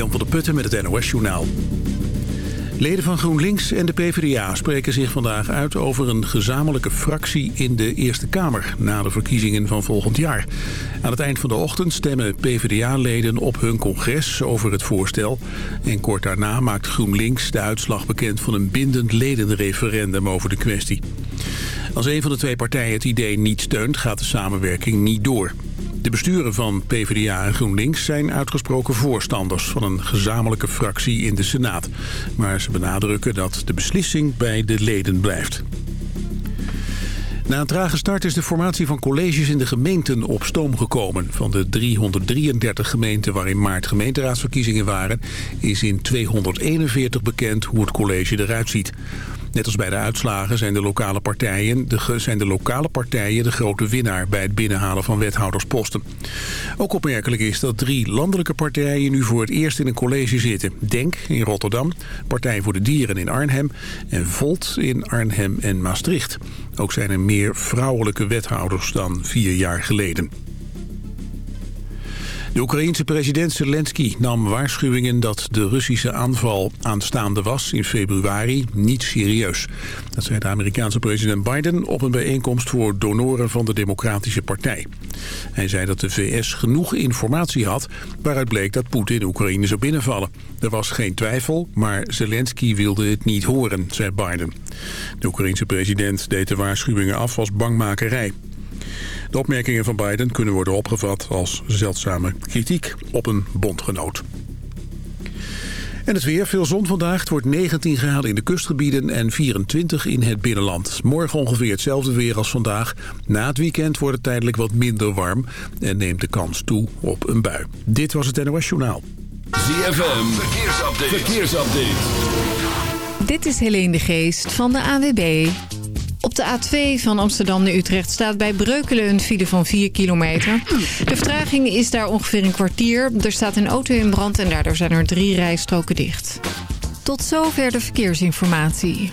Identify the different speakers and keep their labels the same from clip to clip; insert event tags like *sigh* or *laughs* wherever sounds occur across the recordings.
Speaker 1: Jan van der Putten met het NOS-journaal. Leden van GroenLinks en de PvdA spreken zich vandaag uit over een gezamenlijke fractie in de Eerste Kamer na de verkiezingen van volgend jaar. Aan het eind van de ochtend stemmen PvdA-leden op hun congres over het voorstel. En kort daarna maakt GroenLinks de uitslag bekend van een bindend ledenreferendum over de kwestie. Als een van de twee partijen het idee niet steunt, gaat de samenwerking niet door. De besturen van PvdA en GroenLinks zijn uitgesproken voorstanders van een gezamenlijke fractie in de Senaat. Maar ze benadrukken dat de beslissing bij de leden blijft. Na een trage start is de formatie van colleges in de gemeenten op stoom gekomen. Van de 333 gemeenten waarin maart gemeenteraadsverkiezingen waren... is in 241 bekend hoe het college eruit ziet. Net als bij de uitslagen zijn de lokale partijen de, zijn de, lokale partijen de grote winnaar bij het binnenhalen van wethoudersposten. Ook opmerkelijk is dat drie landelijke partijen nu voor het eerst in een college zitten. Denk in Rotterdam, Partij voor de Dieren in Arnhem en Volt in Arnhem en Maastricht. Ook zijn er meer vrouwelijke wethouders dan vier jaar geleden. De Oekraïense president Zelensky nam waarschuwingen dat de Russische aanval aanstaande was in februari niet serieus. Dat zei de Amerikaanse president Biden op een bijeenkomst voor donoren van de Democratische Partij. Hij zei dat de VS genoeg informatie had waaruit bleek dat Poetin Oekraïne zou binnenvallen. Er was geen twijfel, maar Zelensky wilde het niet horen, zei Biden. De Oekraïense president deed de waarschuwingen af als bangmakerij. De opmerkingen van Biden kunnen worden opgevat als zeldzame kritiek op een bondgenoot. En het weer, veel zon vandaag. Het wordt 19 graden in de kustgebieden en 24 in het binnenland. Morgen ongeveer hetzelfde weer als vandaag. Na het weekend wordt het tijdelijk wat minder warm en neemt de kans toe op een bui. Dit was het NOS Journaal.
Speaker 2: ZFM, verkeersupdate. verkeersupdate.
Speaker 3: Dit is Helene de Geest van de AWB. De A2 van Amsterdam naar Utrecht staat bij Breukelen een file van 4 kilometer. De vertraging is daar ongeveer een kwartier. Er staat een auto in brand en daardoor zijn er drie rijstroken dicht. Tot zover de verkeersinformatie.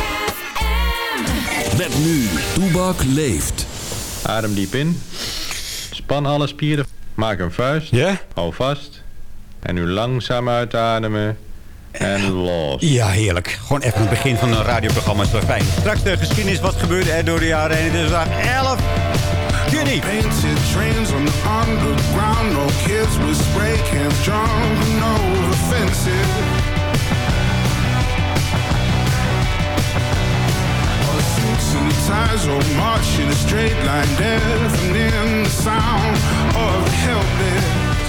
Speaker 2: Met nu, Toebak leeft.
Speaker 4: Adem diep in. Span alle spieren. Maak een vuist.
Speaker 5: Ja?
Speaker 4: Hou vast. En nu langzaam uitademen. En los.
Speaker 5: Ja, heerlijk. Gewoon even het begin van een radioprogramma is wel fijn. Straks de geschiedenis wat gebeurde er door de jaren heen. Dit is vandaag 11 juni. Painted trains on the underground. No kids with spray cans drunk. No offensive. Ties all march in a straight line, deafening the sound of the helpless.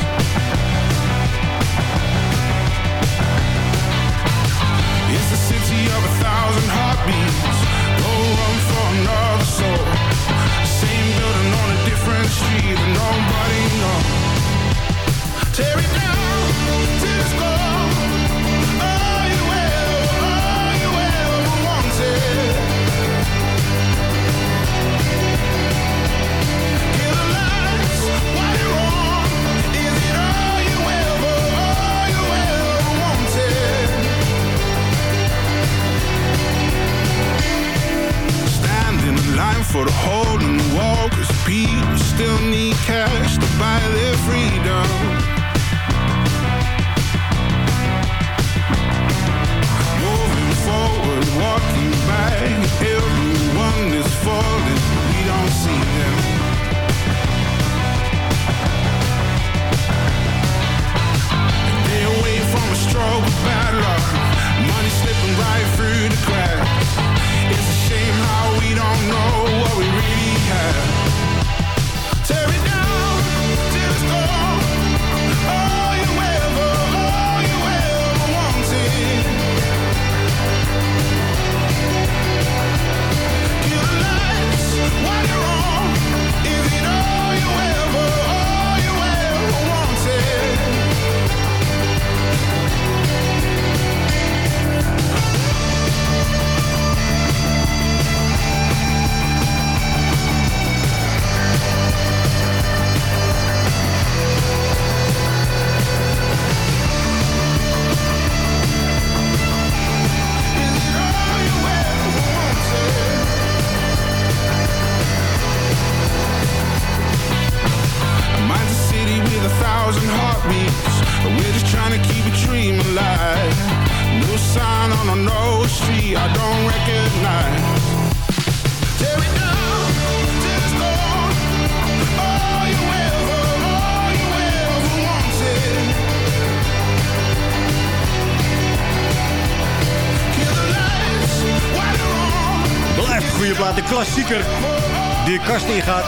Speaker 5: It's the city of a thousand heartbeats. Go run for another soul. Same building on a different street, but nobody knows. Tear it down
Speaker 6: De klassieker die de kast ingaat.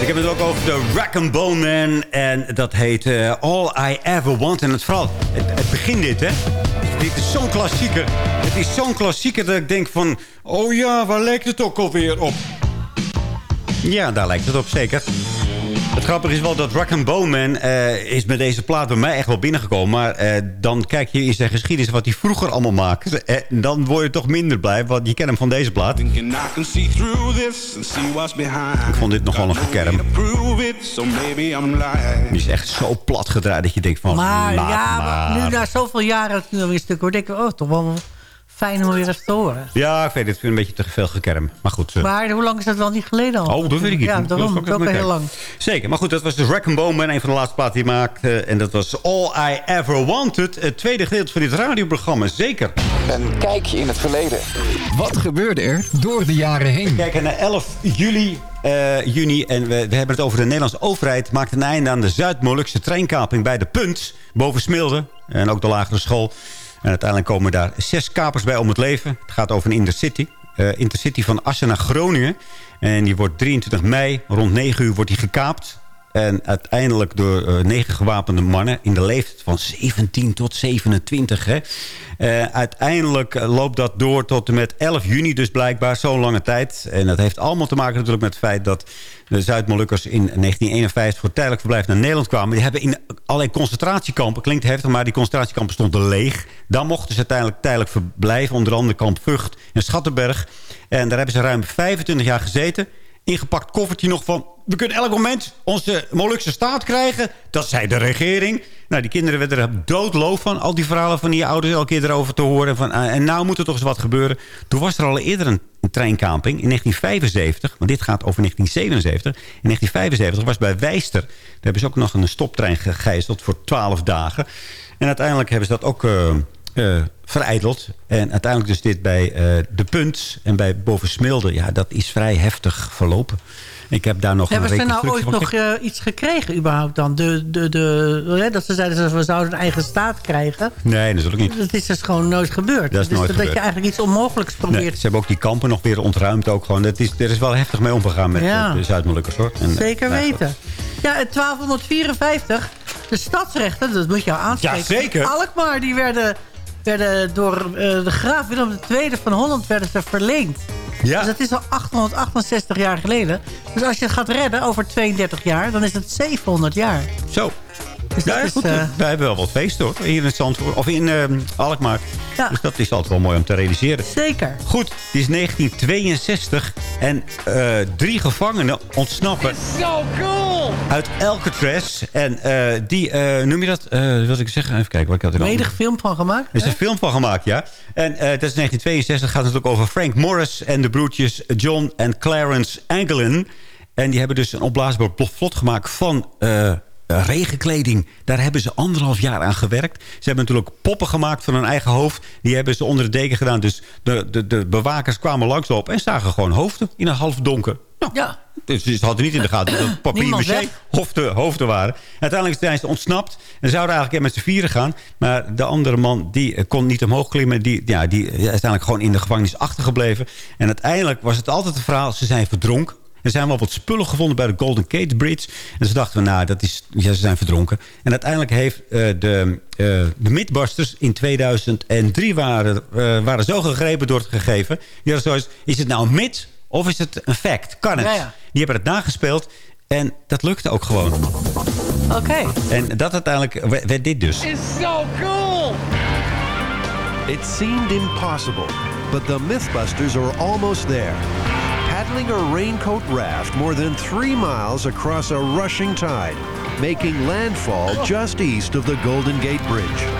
Speaker 6: Ik heb het ook over de Rack and Bone Man. En dat heet eh, All I Ever Want. En het vooral, het, het begin dit, hè. Dit is zo'n klassieker. Het is zo'n klassieker dat ik denk van... Oh ja, waar lijkt het ook alweer op? Ja, daar lijkt het op, zeker. Het grappige is wel dat Rock and Bone Man eh, is met deze plaat bij mij echt wel binnengekomen. Maar eh, dan kijk je in zijn geschiedenis wat hij vroeger allemaal maakte. En dan word je toch minder blij, want je kent hem van deze plaat. Ik vond dit nogal een gekerm. Die is echt zo plat gedraaid dat je denkt van...
Speaker 7: Maar
Speaker 6: laat
Speaker 7: ja,
Speaker 6: maar.
Speaker 7: nu na zoveel jaren dat ik nu alweer een stuk hoor, denk ik, oh, toch wel fijn om weer eens te horen.
Speaker 6: Ja, ik weet het. Ik vind een beetje te veel gekerm. Maar goed. eh,
Speaker 7: Maar hoe lang is dat wel niet geleden al?
Speaker 6: Oh, dat weet ik niet.
Speaker 7: Ja,
Speaker 6: Dat
Speaker 7: daarom.
Speaker 6: was
Speaker 7: Dat is ook al heel lang.
Speaker 6: Zeker, maar goed, dat was dus Rack and Bone Man, een van de laatste platen die hij maakte. En dat was All I Ever Wanted, het tweede gedeelte van dit radioprogramma. Zeker.
Speaker 8: Een kijkje in het verleden.
Speaker 9: Wat gebeurde er door de jaren heen?
Speaker 6: We kijken naar 11 juli, eh, juni en we, we hebben het over de Nederlandse overheid. Maakt een einde aan de Zuid-Molukse treinkaping bij de Punt, boven Smilde. En ook de lagere school. En uiteindelijk komen daar zes kapers bij om het leven. Het gaat over een intercity. eh, intercity van Assen naar Groningen. En die wordt 23 mei, rond 9 uur wordt die gekaapt. En uiteindelijk door eh, negen gewapende mannen in de leeftijd van 17 tot 27. Hè. Eh, uiteindelijk eh, loopt dat door tot en met 11 juni dus blijkbaar. Zo'n lange tijd. En dat heeft allemaal te maken natuurlijk met het feit dat de Zuid-Molukkers in 1951 voor tijdelijk verblijf naar Nederland kwamen. Die hebben in allerlei concentratiekampen, klinkt heftig, maar die concentratiekampen stonden leeg. Dan mochten ze uiteindelijk tijdelijk verblijven. Onder andere kamp Vught en Schattenberg. En daar hebben ze ruim 25 jaar gezeten ingepakt koffertje nog van... we kunnen elk moment onze Molukse staat krijgen. Dat zei de regering. Nou, die kinderen werden er doodloof van. Al die verhalen van die ouders elke keer erover te horen. Van, eh, en nou moet er toch eens wat gebeuren. Toen was er al eerder een, treinkaping in 1975. Want dit gaat over 1977. In 1975 was bij Wijster. Daar hebben ze ook nog een stoptrein gegijzeld voor 12 dagen. En uiteindelijk hebben ze dat ook... eh, eh, vereideld. En uiteindelijk dus dit bij eh, De Punt en bij Bovensmilde. Ja, dat is vrij heftig verlopen. Ik heb daar nog
Speaker 7: Hebben
Speaker 6: een
Speaker 7: ze nou ooit nog eh, iets gekregen überhaupt dan? De, de, de, hè, dat ze zeiden dat we zouden een eigen staat krijgen.
Speaker 6: Nee, dat is ook niet.
Speaker 7: Dat is dus gewoon nooit gebeurd.
Speaker 6: Dat is
Speaker 7: dus
Speaker 6: nooit
Speaker 7: dat
Speaker 6: gebeurd.
Speaker 7: je eigenlijk iets onmogelijks probeert.
Speaker 6: Nee, ze hebben ook die kampen nog weer ontruimd. Ook gewoon. Dat is, er is wel heftig mee omgegaan met
Speaker 7: Ja.
Speaker 6: de Zuid-Molukkers. hoor. En,
Speaker 7: Zeker
Speaker 6: nou,
Speaker 7: weten. Ja, in 1254, de stadsrechten, dat moet je jou aanspreken.
Speaker 6: Ja, zeker.
Speaker 7: Alkmaar, die werden, werden door eh, de graaf Willem II van Holland werden ze verleend.
Speaker 6: Ja.
Speaker 7: Dus dat is al 868 jaar geleden. Dus als je het gaat redden over 32 jaar, dan is het 700 jaar.
Speaker 6: Zo.
Speaker 7: Dus dat
Speaker 6: Ja,
Speaker 7: is,
Speaker 6: goed,
Speaker 7: eh,
Speaker 6: wij hebben wel wat feesten hoor. Hier in het Zandvoort. Of in eh, Alkmaar. Dus dat is altijd wel mooi om te realiseren.
Speaker 7: Zeker.
Speaker 6: Goed, het is 1962 en eh, drie gevangenen ontsnappen
Speaker 8: So cool!
Speaker 6: uit Alcatraz. En eh, die, eh, noem je dat? eh wat wil ik zeggen? Even kijken. Wat ik had er
Speaker 7: Mede film van gemaakt.
Speaker 6: er is een film van gemaakt, ja. En eh, dat is 1962. gaat het ook over Frank Morris en de broertjes John en Clarence Anglin. En die hebben dus een opblaasbaar vlot gemaakt van eh, regenkleding. Daar hebben ze anderhalf jaar aan gewerkt. Ze hebben natuurlijk poppen gemaakt van hun eigen hoofd. Die hebben ze onder de deken gedaan. Dus de, de, de bewakers kwamen langslopen en zagen gewoon hoofden in een half donker. Nou,
Speaker 7: ja.
Speaker 6: Dus ze hadden niet in de gaten dat papier maché hoofden, hoofden waren. Uiteindelijk zijn ze ontsnapt. En zouden eigenlijk met z'n vieren gaan. Maar de andere man die kon niet omhoog klimmen. Die, ja, die is uiteindelijk gewoon in de gevangenis achtergebleven. En uiteindelijk was het altijd het verhaal. Ze zijn verdronken. Er zijn wel wat spullen gevonden bij de Golden Gate Bridge. En ze dachten, nou, dat is, ja, ze zijn verdronken. En uiteindelijk heeft eh, de, eh, de Mythbusters in 2003 waren, eh, waren zo gegrepen door het gegeven. Die hadden zoiets, is het nou een myth of is het een fact? Kan het?
Speaker 7: Ja, ja.
Speaker 6: Die hebben het nagespeeld. En dat lukte ook gewoon.
Speaker 7: Oké.
Speaker 6: En dat uiteindelijk werd werd dit dus.
Speaker 8: It's so cool!
Speaker 10: It seemed impossible, but the Mythbusters are almost there. Paddling a raincoat raft more than three miles across a rushing tide. making landfall just east of the Golden Gate Bridge. *laughs*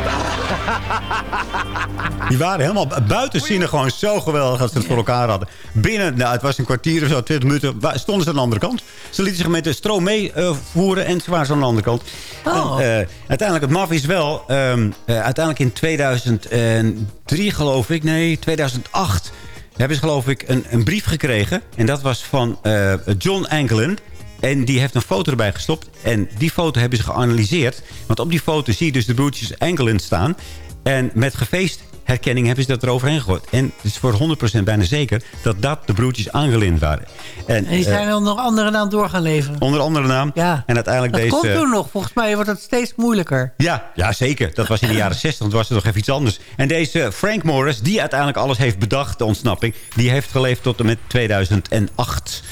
Speaker 11: Die waren helemaal buitenzinnig gewoon zo geweldig dat ze het voor elkaar hadden. Binnen, nou, het was een kwartier of zo, 20 minuten, stonden ze aan de andere kant. Ze lieten zich met de stroom meevoeren en ze waren ze aan de andere kant.
Speaker 7: Oh.
Speaker 11: En, eh, uiteindelijk, het maf is wel, ehm, eh, uiteindelijk in 2003 geloof ik, nee, 2008... hebben ze geloof ik een, een brief gekregen. En dat was van eh, John Anglin. En die heeft een foto erbij gestopt. En die foto hebben ze geanalyseerd. Want op die foto zie je dus de broertjes Anglin staan. En met gefeestherkenning hebben ze dat eroverheen gegooid. En het is voor 100% bijna zeker dat dat de broertjes Anglin waren. En,
Speaker 7: En die
Speaker 11: eh,
Speaker 7: zijn dan nog andere naam door gaan leveren.
Speaker 11: onder andere naam.
Speaker 7: Ja.
Speaker 11: En uiteindelijk
Speaker 7: Dat
Speaker 11: deze...
Speaker 7: komt toen nog. Volgens mij wordt het steeds moeilijker.
Speaker 11: Ja, ja, zeker. Dat was in de *laughs* jaren 60. Want was er nog even iets anders. En deze Frank Morris, die uiteindelijk alles heeft bedacht, de ontsnapping... die heeft geleefd tot en met 2008.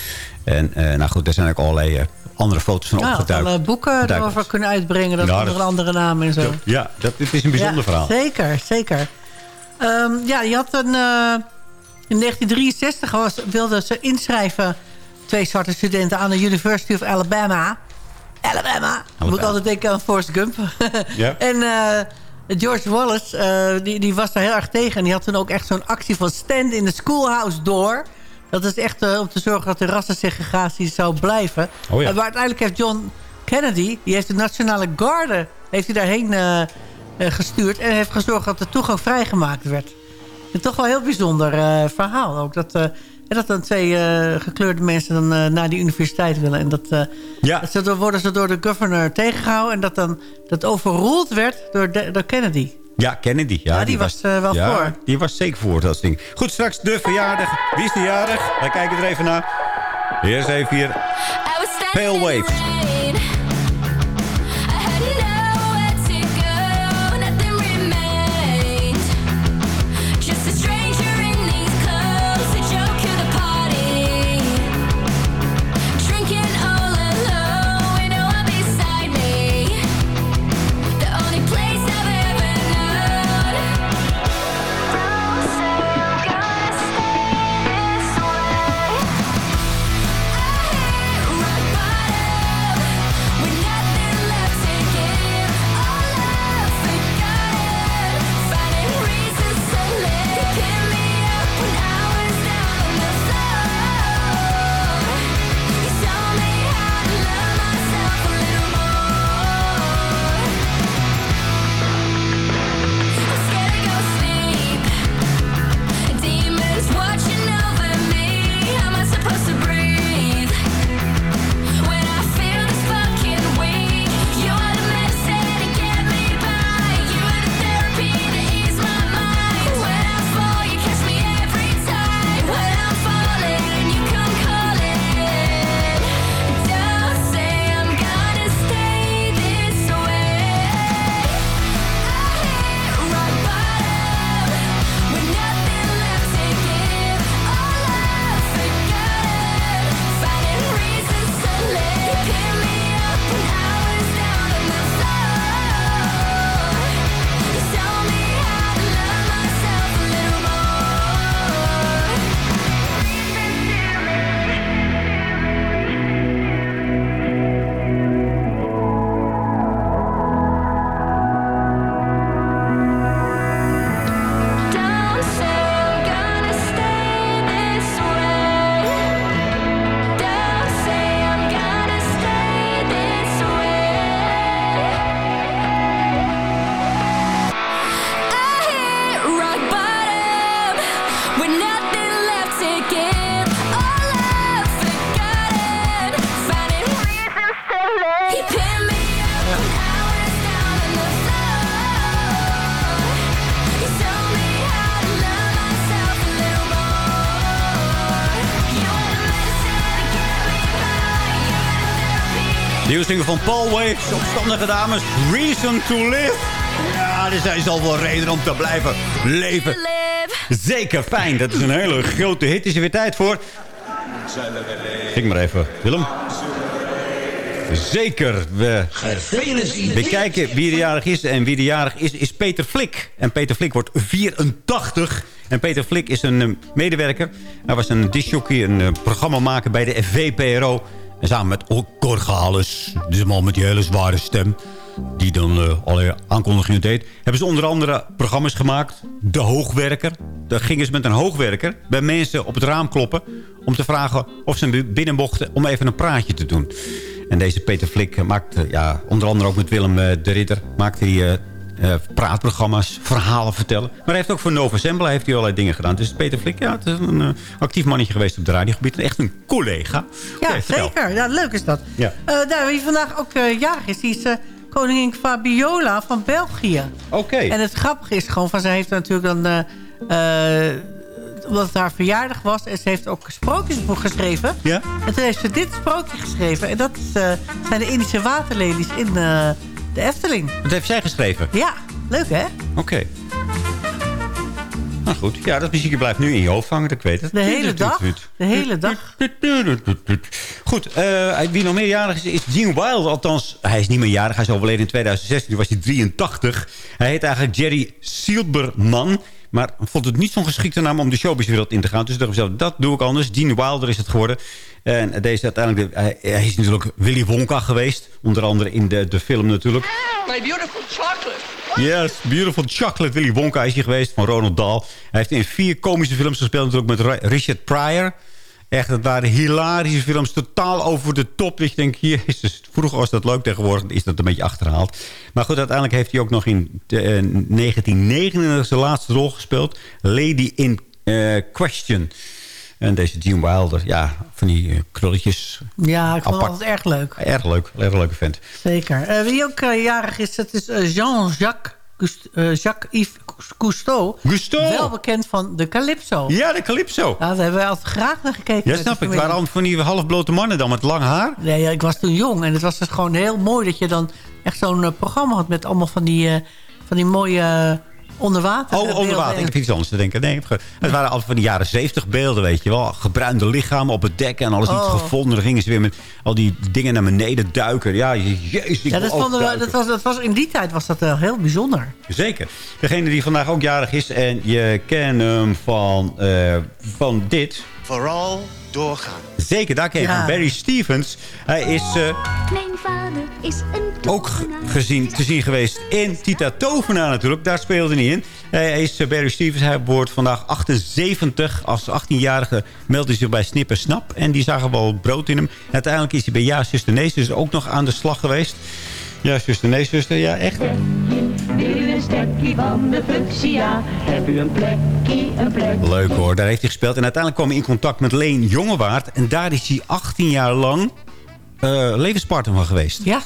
Speaker 11: En eh, nou goed, er zijn ook allerlei eh, andere foto's van
Speaker 7: Ja,
Speaker 11: opgeduikt.
Speaker 7: alle boeken erover kunnen uitbrengen. Dat
Speaker 11: Ja,
Speaker 7: onder een andere naam en zo.
Speaker 11: Ja, dat, het is een bijzonder
Speaker 7: Ja,
Speaker 11: verhaal.
Speaker 7: Zeker, zeker. Ehm, ja, je had een... eh, in 1963 was, wilden ze inschrijven... twee zwarte studenten aan de University of Alabama. Alabama. Moet ik altijd denken aan Forrest Gump. *laughs*
Speaker 11: Ja.
Speaker 7: en eh, George Wallace, eh, die, die was daar heel erg tegen. En die had toen ook echt zo'n actie van stand in the schoolhouse door. Dat is echt om te zorgen dat de rassensegregatie zou blijven.
Speaker 11: Oh ja.
Speaker 7: Maar uiteindelijk heeft John Kennedy... die heeft de Nationale Garde heeft hij daarheen gestuurd... en heeft gezorgd dat de toegang vrijgemaakt werd. En toch wel een heel bijzonder eh, verhaal ook. Dat, eh, en dat dan twee eh, gekleurde mensen dan eh, naar die universiteit willen. En dat, eh,
Speaker 11: Ja.
Speaker 7: dat ze, dan worden ze door de governor tegengehouden... en dat dan dat overroeld werd door, de- door Kennedy.
Speaker 11: Ja, Kennedy. Ja,
Speaker 7: Ja, die was, eh, wel
Speaker 11: ja,
Speaker 7: voor.
Speaker 11: Die was zeker voor dat ding. Goed, straks de verjaardag. Wie is de jarig? Wij kijken er even naar. Eerst even hier. Pale Waves. Van Paul Waves. Opstandige dames. Reason to live. Ja, er zijn zoveel redenen om te blijven leven. Zeker fijn. Dat is een hele grote hit. Is er weer tijd voor? Ging maar even. Willem? Zeker. We, we kijken wie de jarig is. En wie de jarig is, is Peter Flik. En Peter Flik wordt 84. En Peter Flik is een eh, medewerker. Hij was een discjockey, een uh, programmamaker bij de VPRO.
Speaker 6: En samen met Cor Gales, dus man met die hele zware stem... die dan eh allerlei aankondigingen deed... hebben ze onder andere programma's gemaakt. De Hoogwerker. Daar gingen ze met een hoogwerker bij mensen op het raam kloppen... om te vragen of ze binnen mochten om even een praatje te doen. En deze Peter Flik maakte, ja, onder andere ook met Willem eh, de Ridder... maakte hij eh, praatprogramma's, verhalen vertellen. Maar hij heeft ook voor Nova Assembly heeft hij allerlei dingen gedaan. Dus Peter Flik, ja, het is een eh, actief mannetje geweest op het radiogebied. En echt een collega.
Speaker 7: Ja, zeker. Ja, leuk is dat.
Speaker 6: Ja.
Speaker 7: Nou, wie vandaag ook jarig is, die is koningin Fabiola van België.
Speaker 6: Oké.
Speaker 7: En het grappige is gewoon, van, ze heeft natuurlijk dan... omdat het haar verjaardag was. En ze heeft ook een sprookjesboek geschreven.
Speaker 6: Ja?
Speaker 7: En toen heeft ze dit sprookje geschreven. En dat is, zijn de Indische waterlelies in de Efteling.
Speaker 6: Dat heeft zij geschreven?
Speaker 7: Ja, leuk hè?
Speaker 6: Oké. Nou goed, ja, dat muziekje blijft nu in je hoofd hangen, ik weet het.
Speaker 7: De hele dag. De hele dag.
Speaker 6: Goed, eh, wie nog meerjarig is, is Gene Wilder. Althans, hij is niet meer jarig. Hij is overleden in 2016. Toen was hij 83. Hij heet eigenlijk Jerry Silberman. Maar vond het niet zo'n geschikte naam om de showbizwereld in te gaan. Dus ik dacht mezelf, dat doe ik anders. Gene Wilder is het geworden. En deze uiteindelijk, de- hij, hij is natuurlijk Willy Wonka geweest. Onder andere in de, de film natuurlijk.
Speaker 8: My beautiful chocolate.
Speaker 6: Yes, Beautiful Chocolate. Willy Wonka is hier geweest van Ronald Dahl. Hij heeft in vier komische films gespeeld. Natuurlijk met Richard Pryor. Echt, het waren hilarische films. Totaal over de top. Dat je denkt, jezus, vroeger was dat leuk. Tegenwoordig is dat een beetje achterhaald. Maar goed, uiteindelijk heeft hij ook nog in de, eh, 1999 zijn laatste rol gespeeld. Lady in eh, Question. En deze Gene Wilder, ja, van die eh, krulletjes.
Speaker 7: Ja, ik vond het erg leuk.
Speaker 6: Erg leuk, erg leuke vent.
Speaker 7: Zeker. Wie ook jarig is, dat is Jean-Jacques Jacques-Yves Cousteau.
Speaker 6: Cousteau.
Speaker 7: Wel bekend van de Calypso.
Speaker 6: Ja, de Calypso.
Speaker 7: Daar hebben wij altijd graag naar gekeken.
Speaker 6: Ja, snap ik. Allemaal van die halfblote mannen dan met lang haar.
Speaker 7: Nee, ja, ik was toen jong en het was dus gewoon heel mooi dat je dan echt zo'n eh, programma had met allemaal van die, eh, van die mooie uh, onderwater.
Speaker 6: Oh, onder water. Ik heb iets anders te denken. Nee, het waren altijd van de jaren zeventig beelden, weet je wel. Gebruinde lichamen op het dek en alles niet
Speaker 7: Oh.
Speaker 6: gevonden. Dan gingen ze weer met al die dingen naar beneden duiken. Ja, je- jezus,
Speaker 7: Ja, dat vonden we, dat was, dat was, in die tijd was dat eh, heel bijzonder.
Speaker 6: Zeker. Degene die vandaag ook jarig is. En je kent hem van, eh, van dit.
Speaker 12: Vooral doorgaan.
Speaker 6: Zeker, daar ken je
Speaker 12: Ja.
Speaker 6: van Barry Stevens. Hij is eh,
Speaker 11: Mijn vader is een
Speaker 6: ook gezien, te zien geweest in Tita Tovenaar natuurlijk. Daar speelde hij in. Hij is eh, Barry Stevens. Hij wordt vandaag 78. Als 18-jarige meldde hij zich bij Snip en Snap. En die zagen wel brood in hem. Uiteindelijk is hij bij Ja, Zuster, Nee, Zuster ook nog aan de slag geweest. Ja, zuster, nee, zuster. Ja, echt.
Speaker 13: Wil u een stukje van de fuchsia? Heb u een plekje, een?
Speaker 6: Leuk hoor, daar heeft hij gespeeld. En uiteindelijk kwam hij in contact met Leen Jongewaard. En daar is hij 18 jaar lang eh, levenspartner van geweest.
Speaker 7: Ja.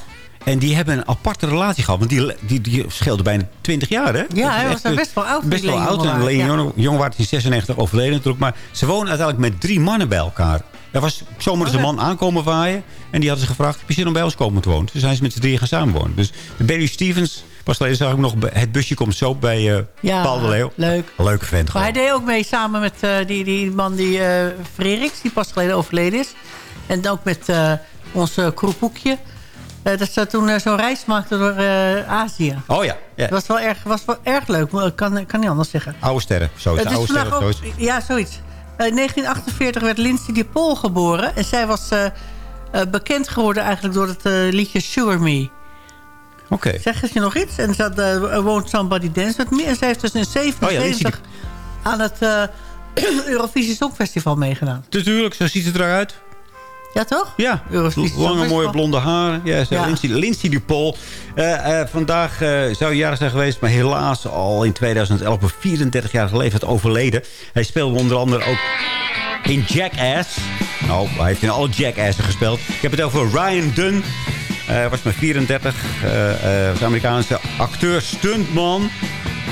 Speaker 6: En die hebben een aparte relatie gehad. Want die, die, die scheelde bijna 20 jaar, hè?
Speaker 7: Ja, hij was
Speaker 6: echt, eh,
Speaker 7: best wel oud.
Speaker 6: Best wel
Speaker 7: Leen
Speaker 6: oud. En
Speaker 7: Jongewaard,
Speaker 6: Leen
Speaker 7: ja.
Speaker 6: Jongewaard is in 96 overleden natuurlijk. Maar ze wonen uiteindelijk met drie mannen bij elkaar. Er was zomaar eens een man aankomen waaien. En die hadden ze gevraagd, heb je zin om bij ons komen te wonen? Toen zijn ze met z'n drieën gaan samenwonen. Dus de Barry Stevens, pas geleden zag ik nog... Het busje komt zo bij
Speaker 7: Ja,
Speaker 6: Paul de Leeuw.
Speaker 7: leuk.
Speaker 6: Leuke vent
Speaker 7: Maar hij deed ook mee samen met eh, die, die man die uh, Freriks, die pas geleden overleden is. En ook met onze kroepoekje. Eh, dat ze toen zo'n reis maakten door Azië.
Speaker 6: Oh ja, ja.
Speaker 7: Dat was wel erg, was wel erg leuk, maar ik kan, kan niet anders zeggen.
Speaker 6: oude sterren. Zo is
Speaker 7: Het
Speaker 6: het, oude sterren.
Speaker 7: vandaag
Speaker 6: Zo
Speaker 7: ook-
Speaker 6: is het.
Speaker 7: Ja, zoiets. Eh, In 1948 werd Lindsay de Pol geboren. En zij was eh, eh, bekend geworden eigenlijk door het liedje Sugar Me.
Speaker 6: Oké.
Speaker 7: Zeg eens je nog iets? En ze had Won't Somebody Dance With Me. En zij heeft dus in
Speaker 6: Oh ja, Lindsay
Speaker 7: 77 aan het *clears throat* Eurovisie Songfestival meegedaan.
Speaker 6: Natuurlijk, zo ziet het eruit.
Speaker 7: Ja, toch?
Speaker 6: Ja, lange mooie blonde haren. Ja. Lindsay, Lindsay Dupol. Eh, eh, vandaag eh, zou jarig zijn geweest, maar helaas al in 2011 op 34 jaar leeftijd overleden. Hij speelde onder andere ook in Jackass. Nou, hij heeft in alle Jackassen gespeeld. Ik heb het over Ryan Dunn. Hij was maar 34. eh eh, was Amerikaanse acteur, stuntman.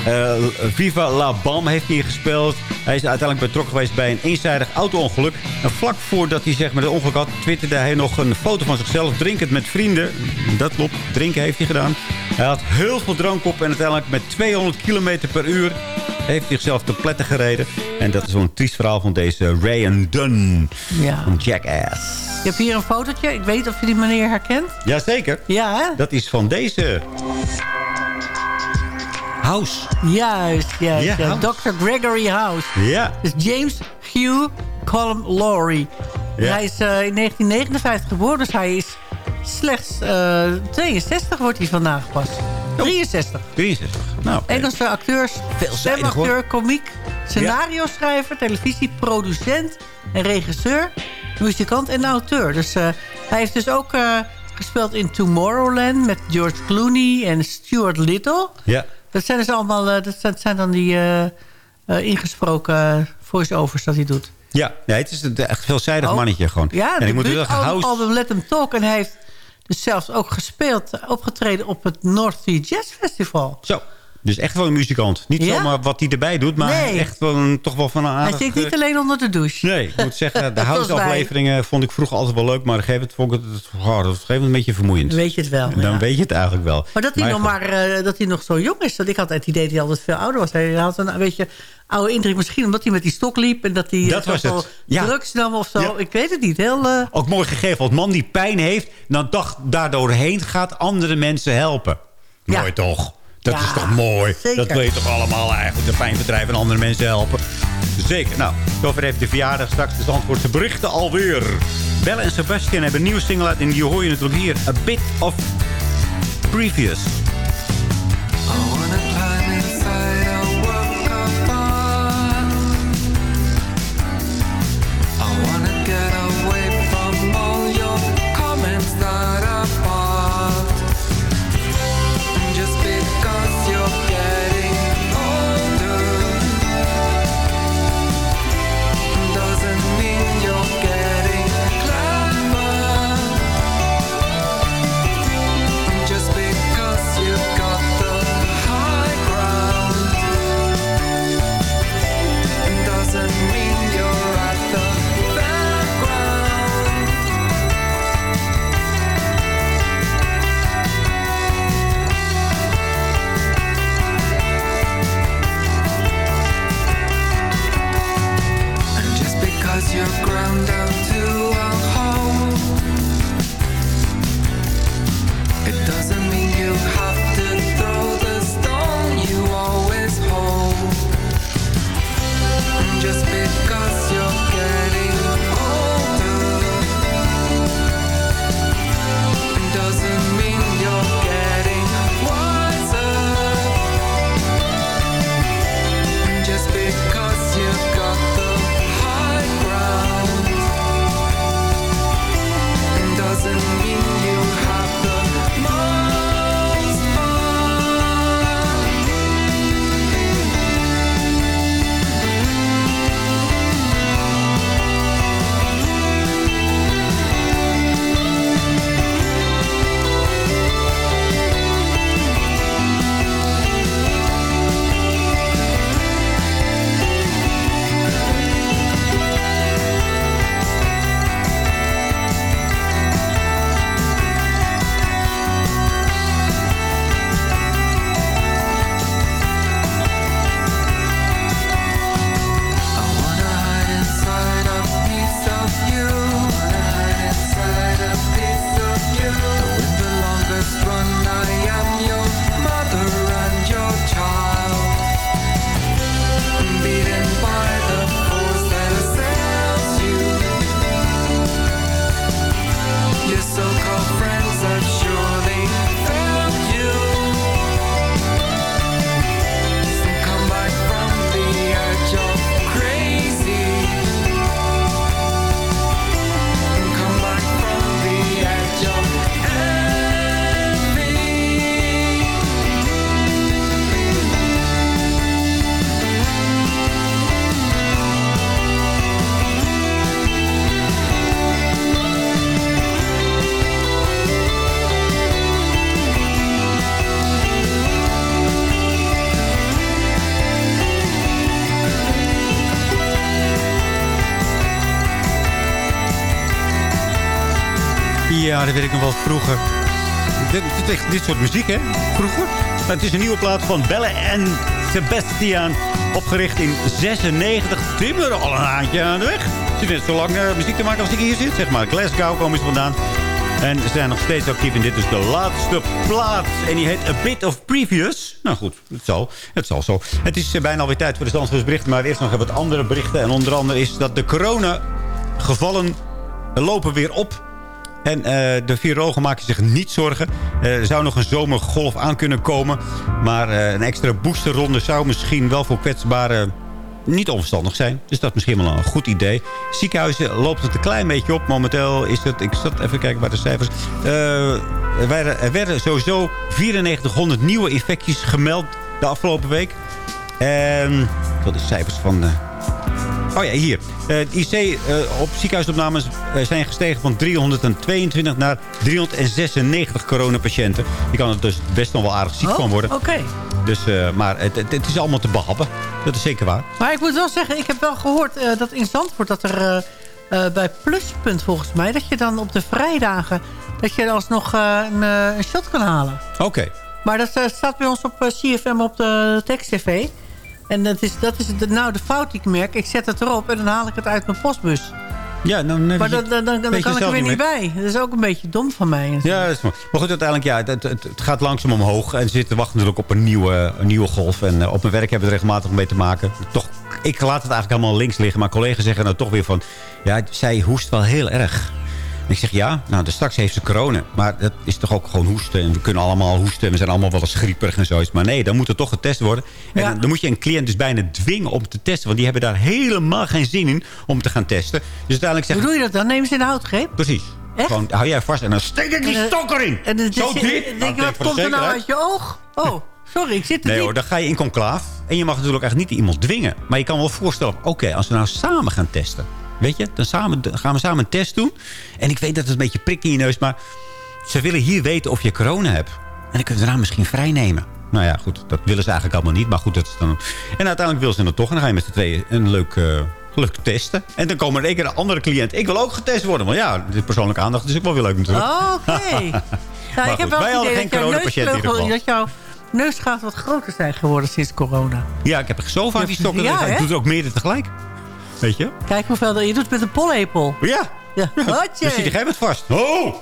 Speaker 6: Eh, Viva La Bam heeft hij gespeeld. Hij is uiteindelijk betrokken geweest bij een eenzijdig auto-ongeluk. En vlak voordat hij zeg maar, het ongeluk had... twitterde hij nog een foto van zichzelf. Drinkend met vrienden. Dat klopt, drinken heeft hij gedaan. Hij had heel veel drank op. En uiteindelijk met 200 km per uur... heeft hij zichzelf te pletten gereden. En dat is zo'n triest verhaal van deze Ryan Dunn.
Speaker 7: Ja.
Speaker 6: Van Jackass.
Speaker 7: Je hebt hier een fotootje. Ik weet of je die meneer herkent.
Speaker 6: Jazeker.
Speaker 7: Ja, hè?
Speaker 6: Dat is van deze... House.
Speaker 7: Juist, juist.
Speaker 6: Ja.
Speaker 7: Dr. Gregory House.
Speaker 6: Ja.
Speaker 7: Dus James Hugh Colm Laurie.
Speaker 14: Ja.
Speaker 7: Hij is eh, in 1959 geboren, dus hij is slechts eh, 62 wordt hij vandaag pas. 63.
Speaker 14: 63. Nou.
Speaker 7: Engelse acteurs,
Speaker 14: Veelzijdig,
Speaker 7: stemacteur, komiek, scenario-schrijver, televisieproducent en regisseur, muzikant en auteur. Dus eh, hij heeft dus ook eh, gespeeld in Tomorrowland met George Clooney en Stuart Little.
Speaker 14: Ja.
Speaker 7: Dat zijn dus allemaal, eh, dat zijn, dan die eh, eh, ingesproken voice-overs dat hij doet.
Speaker 14: Ja, nee, het is een echt veelzijdig
Speaker 7: Oh.
Speaker 14: mannetje gewoon.
Speaker 7: Ja,
Speaker 14: en ik moet
Speaker 7: album,
Speaker 14: House...
Speaker 7: album Let Them Talk. En hij heeft dus zelfs ook gespeeld, opgetreden op het North Sea Jazz Festival.
Speaker 14: Zo, dus echt wel een muzikant. Niet
Speaker 7: Ja?
Speaker 14: zomaar wat hij erbij doet, maar
Speaker 7: Nee.
Speaker 14: echt wel een, toch wel van een
Speaker 7: Hij
Speaker 14: aardig...
Speaker 7: zit niet alleen onder de douche.
Speaker 14: Nee, ik moet zeggen, de *laughs* house-afleveringen vond ik vroeger altijd wel leuk. Maar op een gegeven moment vond ik het, oh, dat op een gegeven moment een beetje vermoeiend.
Speaker 7: Weet je het wel.
Speaker 14: En dan
Speaker 7: ja.
Speaker 14: weet je het eigenlijk wel.
Speaker 7: Maar dat hij, nog maar, eh, dat hij nog zo jong is. Dat ik had het idee dat hij altijd veel ouder was. Hij had een beetje oude indruk. Misschien omdat hij met die stok liep. En dat hij
Speaker 14: Dat
Speaker 7: eh,
Speaker 14: was het. Ja.
Speaker 7: drugs nam of zo.
Speaker 14: Ja.
Speaker 7: Ik weet het niet. Heel, eh,
Speaker 14: Ook mooi gegeven. Want man die pijn heeft, dan dacht daardoor heen gaat andere mensen helpen. Mooi toch? Dat
Speaker 7: Ja,
Speaker 14: is toch mooi?
Speaker 7: zeker.
Speaker 14: Dat wil je toch allemaal eigenlijk. De pijnbedrijven en andere mensen helpen. Zeker. Nou, zover even de verjaardag. Straks de Zandvoortse berichten alweer. Belle en Sebastian hebben een nieuwe single uit. En die hoor je natuurlijk hier. A Bit of Previous. Ja, dat weet ik nog wel vroeger. Dit, soort muziek, hè? Vroeger. Nou, het is een nieuwe plaat van Belle en Sebastian. Opgericht in 96. Timmer al een haantje aan de weg. Ze net zo lang eh, muziek te maken als ik hier zit, zeg maar. Glasgow komen ze vandaan. En ze zijn nog steeds actief. En dit is de laatste plaat. En die heet A Bit of Previous. Nou goed, het zal. Het zal zo. Het is eh, bijna alweer tijd voor de Zandvoortsberichten. Maar eerst nog wat andere berichten. En onder andere is dat de corona gevallen
Speaker 6: lopen weer op. En eh, de virologen maken zich niet zorgen. Eh, er zou nog een zomergolf aan kunnen komen. Maar eh, een extra boosterronde zou misschien wel voor kwetsbaren niet onverstandig zijn. Dus dat is misschien wel een goed idee. Ziekenhuizen loopt het een klein beetje op. Momenteel is het... Ik zat even kijken bij de cijfers. Eh, er, werden, er werden sowieso 9400 nieuwe infecties gemeld de afgelopen week. En dat is cijfers van... Oh ja, hier. Eh, het IC eh, op ziekenhuisopnames eh, zijn gestegen van 322 naar 396 coronapatiënten. Je kan er dus best nog wel aardig ziek
Speaker 7: Oh,
Speaker 6: van worden.
Speaker 7: oké.
Speaker 6: Dus, maar het, het, het is allemaal te behappen. Dat is zeker waar.
Speaker 7: Maar ik moet wel zeggen, ik heb wel gehoord eh, dat in Zandvoort... dat er bij Pluspunt volgens mij... dat je dan op de vrijdagen... dat je alsnog een, een shot kan halen.
Speaker 6: Oké.
Speaker 7: Maar dat staat bij ons op CFM op de tekst-tv. En dat is, dat is de, nou de fout die ik merk. Ik zet het erop en dan haal ik het uit mijn postbus.
Speaker 6: Ja, dan,
Speaker 7: Maar dan, dan, kan ik er weer
Speaker 6: niet
Speaker 7: bij. Dat is ook een beetje dom van mij.
Speaker 6: Ja, is. Maar goed, uiteindelijk, ja, het, het, het gaat langzaam omhoog. En ze zitten wachten natuurlijk op een nieuwe, een nieuwe golf. En eh, op mijn werk hebben we er regelmatig mee te maken. Toch, ik laat het eigenlijk allemaal links liggen. Maar collega's zeggen nou toch weer van... Ja, zij hoest wel heel erg. Ik zeg, ja, nou, dus straks heeft ze corona. Maar dat is toch ook gewoon hoesten. En we kunnen allemaal hoesten. En we zijn allemaal wel eens grieperig en zoiets. Maar nee, dan moet er toch getest worden. En dan, dan moet je een cliënt dus bijna dwingen om te testen. Want die hebben daar helemaal geen zin in om te gaan testen. Dus uiteindelijk
Speaker 7: Hoe
Speaker 6: zeggen
Speaker 7: doe je dat dan? Neem ze in de houtgreep?
Speaker 6: Precies. Gewoon, hou jij vast en dan steek ik die stok erin.
Speaker 7: En dan
Speaker 6: Zo diep. Nou,
Speaker 7: denk je,
Speaker 6: denk
Speaker 7: wat komt er nou uit je oog? Oh, sorry, ik zit er
Speaker 6: Nee hoor, dan ga je in conclaaf. En je mag natuurlijk echt niet iemand dwingen. Maar je kan wel voorstellen, oké, als we nou samen gaan testen. Weet je, dan, samen, dan gaan we samen een test doen. En ik weet dat het een beetje prikt in je neus, maar ze willen hier weten of je corona hebt. En dan kunnen we daarna misschien vrijnemen. Nou ja, goed, dat willen ze eigenlijk allemaal niet. Maar goed, dat is dan... En uiteindelijk willen ze het toch. En dan ga je met z'n tweeën een leuk, eh, leuk testen. En dan komen er één keer een andere cliënt. Ik wil ook getest worden. Want ja, dit is persoonlijke aandacht is ook wel weer leuk natuurlijk.
Speaker 7: Oh, Oké.
Speaker 6: Maar *laughs*
Speaker 7: Nou, ik heb wel het idee
Speaker 6: geen
Speaker 7: dat jouw dat jouw neusgaten wat groter zijn geworden sinds corona.
Speaker 6: Ja, ik heb zo vaak die stokken.
Speaker 7: Ja,
Speaker 6: erin. ik doe er ook meer tegelijk. Weet je?
Speaker 7: Kijk hoeveel dat je doet met een pollepel.
Speaker 6: Ja.
Speaker 7: Ja, *laughs* Hotje.
Speaker 6: Dan zit je wat vast. Oh!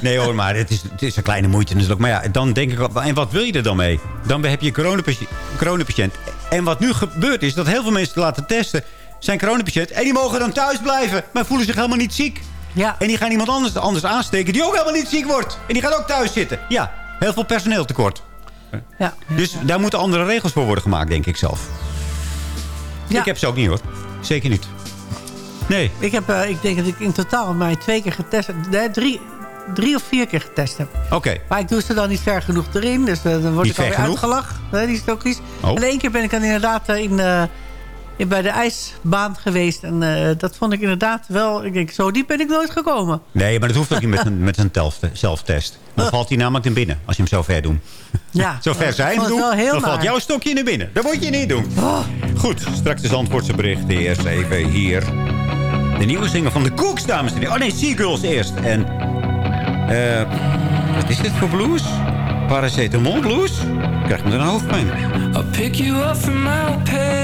Speaker 6: Nee hoor, maar het is, het is een kleine moeite natuurlijk. Maar ja, dan denk ik... En wat wil je er dan mee? Dan heb je een coronapatiënt. coronapatiënt. En wat nu gebeurt is dat heel veel mensen laten testen... zijn coronapatiënt. En die mogen dan thuis blijven. Maar voelen zich helemaal niet ziek.
Speaker 7: Ja.
Speaker 6: En die gaan iemand anders, anders aansteken... die ook helemaal niet ziek wordt. En die gaat ook thuis zitten. Ja, heel veel personeel tekort.
Speaker 7: Ja.
Speaker 6: Dus daar moeten andere regels voor worden gemaakt, denk ik zelf.
Speaker 7: Ja.
Speaker 6: Ik heb ze ook niet hoor. Zeker niet. Nee.
Speaker 7: Ik, heb, eh, ik denk dat ik in totaal mij twee keer getest heb. Nee, drie, drie of vier keer getest heb.
Speaker 6: Oké.
Speaker 7: Maar ik doe ze dan niet ver genoeg erin. Dus eh, dan word
Speaker 6: Niet
Speaker 7: ik alweer uitgelachen. Nee, die stokjes.
Speaker 6: Oh.
Speaker 7: En één keer ben ik dan inderdaad in, eh, in, bij de ijsbaan geweest. En eh, dat vond ik inderdaad wel... Ik denk, zo diep ben ik nooit gekomen.
Speaker 6: Nee, maar dat hoeft ook niet met *laughs* een, met een zelftest. Dan valt hij namelijk naar binnen als je hem zo ver doet.
Speaker 7: Ja, *laughs*
Speaker 6: Zo ver zijn doen, dan valt jouw stokje naar binnen. Dat moet je niet doen. Goed, straks de Zandvoortse berichten. Eerst even hier. De nieuwe zinger van de Cooks, dames en heren. Oh nee, Seagulls eerst. En, eh, wat is dit voor blues? Paracetamol blues? Ik krijg meteen een hoofdpijn.
Speaker 15: I'll pick you up from outpatients,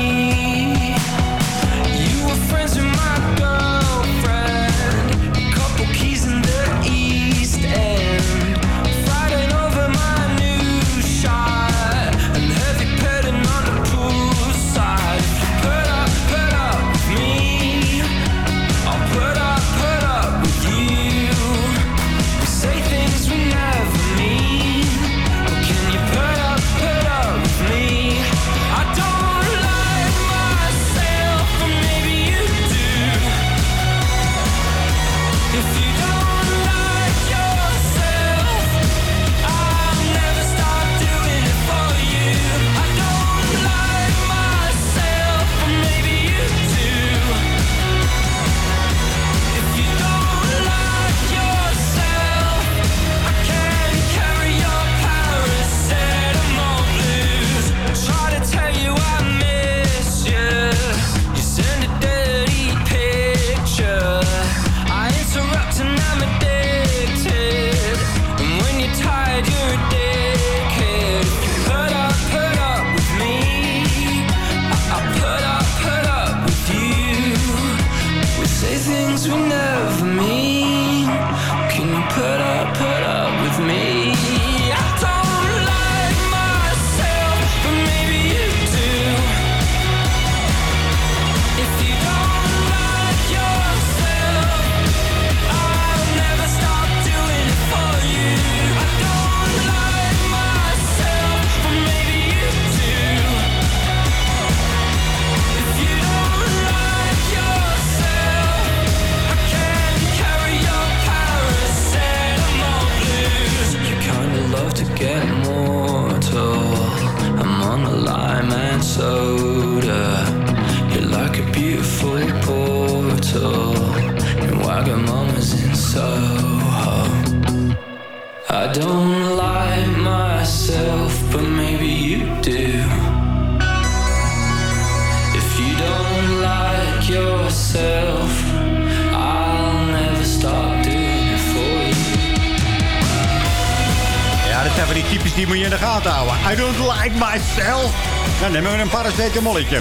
Speaker 6: paracetamolletje.